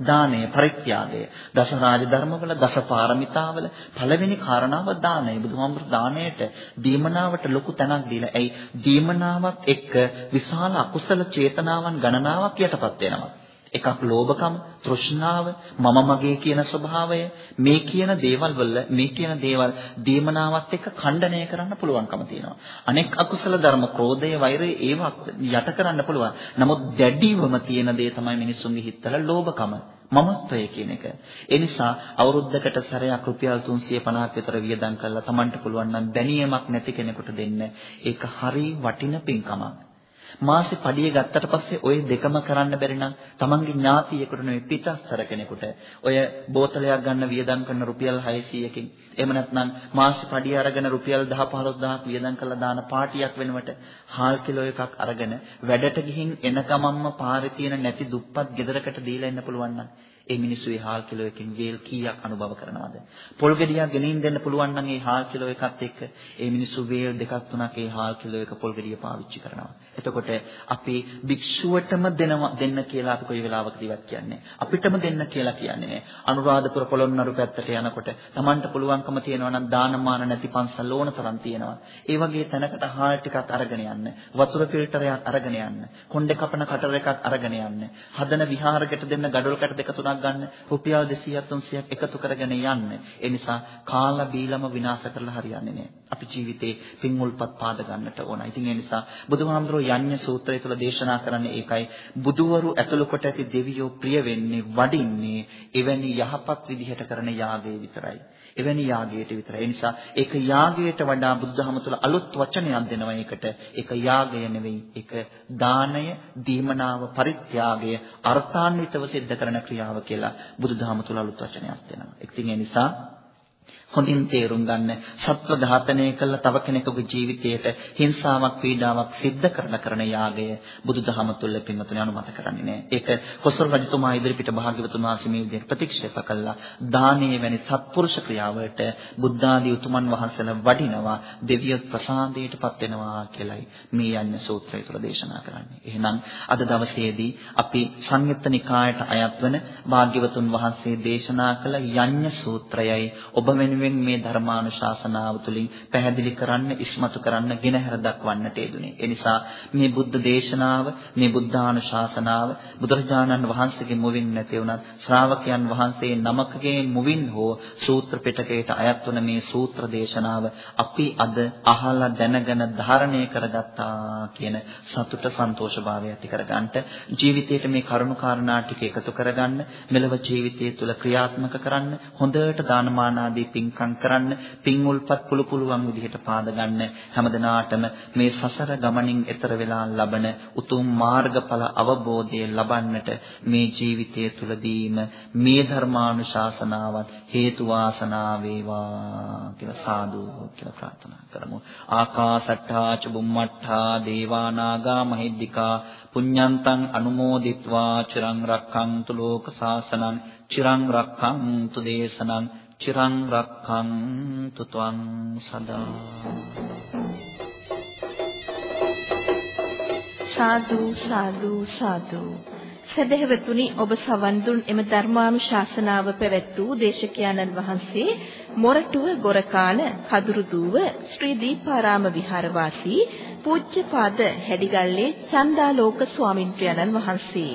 දානය පරිත්‍යාගය. දස රාජ ධර්මවල දස පාරමිතාවල පළවෙනි කාරණාව දානය. බුදුහාමුදුරු දානයට දීමනාවට ලොකු තැනක් දීලා ඇයි? දීමනාවත් එක්ක විශාල අකුසල චේතනාවන් ගණනාවක් යටපත් වෙනවා. එකක් ලෝභකම තෘෂ්ණාව මම මගේ කියන ස්වභාවය මේ කියන දේවල් වල මේ කියන දේවල් දීමනාවත් එක්ක ඛණ්ඩණය කරන්න පුළුවන්කම තියෙනවා අනෙක් අකුසල ධර්ම ක්‍රෝධය වෛරය ඒවා යට කරන්න පුළුවන් නමුත් දැඩිවම තියෙන දේ තමයි මිනිස්සුන්ගේ හිතවල ලෝභකම මමත්වය කියන එක. ඒ නිසා අවුරුද්දකට සැරයක් රුපියල් 350ක් විතර වියදම් කරලා Tamanට පුළුවන් නම් දැනියමක් නැති කෙනෙකුට දෙන්න. ඒක හරි වටින පින්කමක්. මාසේ පඩිය ගත්තට පස්සේ ওই දෙකම කරන්න බැරි නම් තමන්ගේ ඥාතියෙකුට නෙවෙයි පිටස්තර කෙනෙකුට. ඔය බෝතලයක් ගන්න වියදම් කරන රුපියල් 600කින් එහෙම නැත්නම් මාසේ පඩිය අරගෙන රුපියල් 10 15000ක් වියදම් කරලා දාන පාටියක් වෙනුවට හාල් කිලෝ එකක් අරගෙන වැඩට ගිහින් එන ගමන්ම පාරේ තියෙන නැති දුප්පත් ගෙදරකට දීලා එන්න පුළුවන් නම් ඒ මිනිස්සු ඒ හාල් කිලෝ එකකින් වේල් කීයක් අනුභව කරනවද? පොල් ගෙඩියක් ගෙනින් දෙන්න පුළුවන් නම් ඒ හාල් කිලෝ එකත් එක්ක ඒ මිනිස්සු වේල් දෙකක් තුනක් ඒ හාල් කිලෝ එක පොල් ගෙඩිය පාවිච්චි කරනවා. එතකොට අපි භික්ෂුවටම දෙනවා දෙන්න කියලා අපි කොයි වෙලාවකදීවත් කියන්නේ. අපිටම දෙන්න කියලා කියන්නේ නෑ. අනුරාධපුර පොළොන්නරු පැත්තට යනකොට Tamanට පුළුවන්කම තියෙනවා නම් දානමාන නැති පන්සල් ඕන තරම් තියෙනවා. ඒ වගේ තැනකට හාල් ටිකක් අරගෙන යන්න. වතුර ෆිල්ටරයක් අරගෙන යන්න. කොණ්ඩේ කපන කටර එකක් අරගෙන යන්න. හදන විහාරයකට දෙන්න gadol කට දෙක තුනක් ගන්න රුපියල් 200ක් 300ක් එකතු කරගෙන යන්න. ඒ නිසා කාලා බීලම විනාශ කරලා හරියන්නේ නෑ. අපි ජීවිතේ පින් උල්පත් පාද ගන්නට ඕන. ඉතින් ඒ නිසා බුදුහාමුදුරුවෝ යඤ්ඤ සූත්‍රය තුළ දේශනා කරන්නේ ඒකයි. බුදුවරු ඇතුළු කොට ඇති දෙවියෝ ප්‍රිය වෙන්නේ වඩින්නේ එවැනි යහපත් විදිහට කරන යාගයේ විතරයි. එවැනි යාගයට විතරයි. ඒ නිසා ඒක යාගයට වඩා බුදුදහම තුළ අලුත් වචනයක් දෙනවා ඒකට. ඒක යාගය නෙවෙයි. ඒක දානය, දීමනාව, පරිත්‍යාගය අර්ථාන්විතව සිද්ධ කරන ක්‍රියාව කියලා බුදුදහම තුළ අලුත් වචනයක් දෙනවා. ඉතින් ඒ නිසා හොඳින් තේරුම් ගන්න සත්ව ඝාතනය කළ තව කෙනෙකුගේ ජීවිතයට හිංසාවක් පීඩාවක් සිද්ධ කරන කරන යාගය බුදුදහම තුළ පින්වතුනි අනුමත කරන්නේ නැහැ. ඒක කොසල් රජතුමා ඉදිරිපිට භාග්‍යවතුන් වහන්සේ මේ විදිහට ප්‍රතික්ෂේප කළා. දානීය වැනි සත්පුරුෂ ක්‍රියාවලට බුද්ධ ආදී උතුමන් වහන්සේලා වඩිනවා දෙවියොත් ප්‍රසාදයටපත් වෙනවා කියලයි මේ යන්න සූත්‍රය තුළ දේශනා කරන්නේ. එහෙනම් අද දවසේදී අපි සංයුත්ත නිකායට අයත් වන භාග්‍යවතුන් වහන්සේ දේශනා කළ යඤ්ඤ සූත්‍රයයි ඔබ වෙනුවෙන් වෙනුවෙන් මේ ධර්මානුශාසනාව තුළින් පැහැදිලි කරන්න, ඉස්මතු කරන්න, ගෙනහැර දක්වන්නට යෙදුනේ. ඒ නිසා මේ බුද්ධ දේශනාව, මේ බුද්ධානුශාසනාව බුදුරජාණන් වහන්සේගේ මුවින් නැති වුණත් ශ්‍රාවකයන් වහන්සේ නමකගේ මුවින් හෝ සූත්‍ර පිටකයට අයත් වන මේ සූත්‍ර දේශනාව අපි අද අහලා දැනගෙන ධාරණය කරගත්තා කියන සතුට සන්තෝෂභාවය ඇති කරගන්නට ජීවිතයේ මේ කරුණු කාරණා ටික එකතු කරගන්න මෙලව ජීවිතය තුළ ක්‍රියාත්මක කරන්න හොඳට දානමාන ආදී පින් පින්කම් කරන්න, පින් උල්පත් පුළු පුළුවන් විදිහට පාද ගන්න. හැමදෙනාටම මේ සසර ගමනින් එතර වෙලා ලබන උතුම් මාර්ගඵල අවබෝධය ලබන්නට මේ ජීවිතය තුළදීම මේ ධර්මානුශාසනාවත් හේතු වාසනා වේවා කියලා සාදු කියලා ප්‍රාර්ථනා කරමු. ආකාසට්ඨා ච බුම්මට්ඨා දේවා නාග මහිද්దికා පුඤ්ඤන්තං අනුමෝදිත්වා. චිරං රක්ඛන්තු ලෝක සාසනං චිරං රක්ඛන්තු දේශනං. චිරං රක්ඛන්තු ත්වං සදා සාදු සාදු සාදු සදහෙවතුනි ඔබ සවන් දුන් එම ධර්මානුශාසනාව පැවැත් වූ දේශකයන්න් වහන්සේ මොරටුව ගොරකාන කදුරුදුව ශ්‍රී දීපාරාම විහාරවාසී පූජ්‍යපාද හැඩිගල්ලේ චන්දාලෝක ස්වාමින්ත්‍රයන්න් වහන්සේ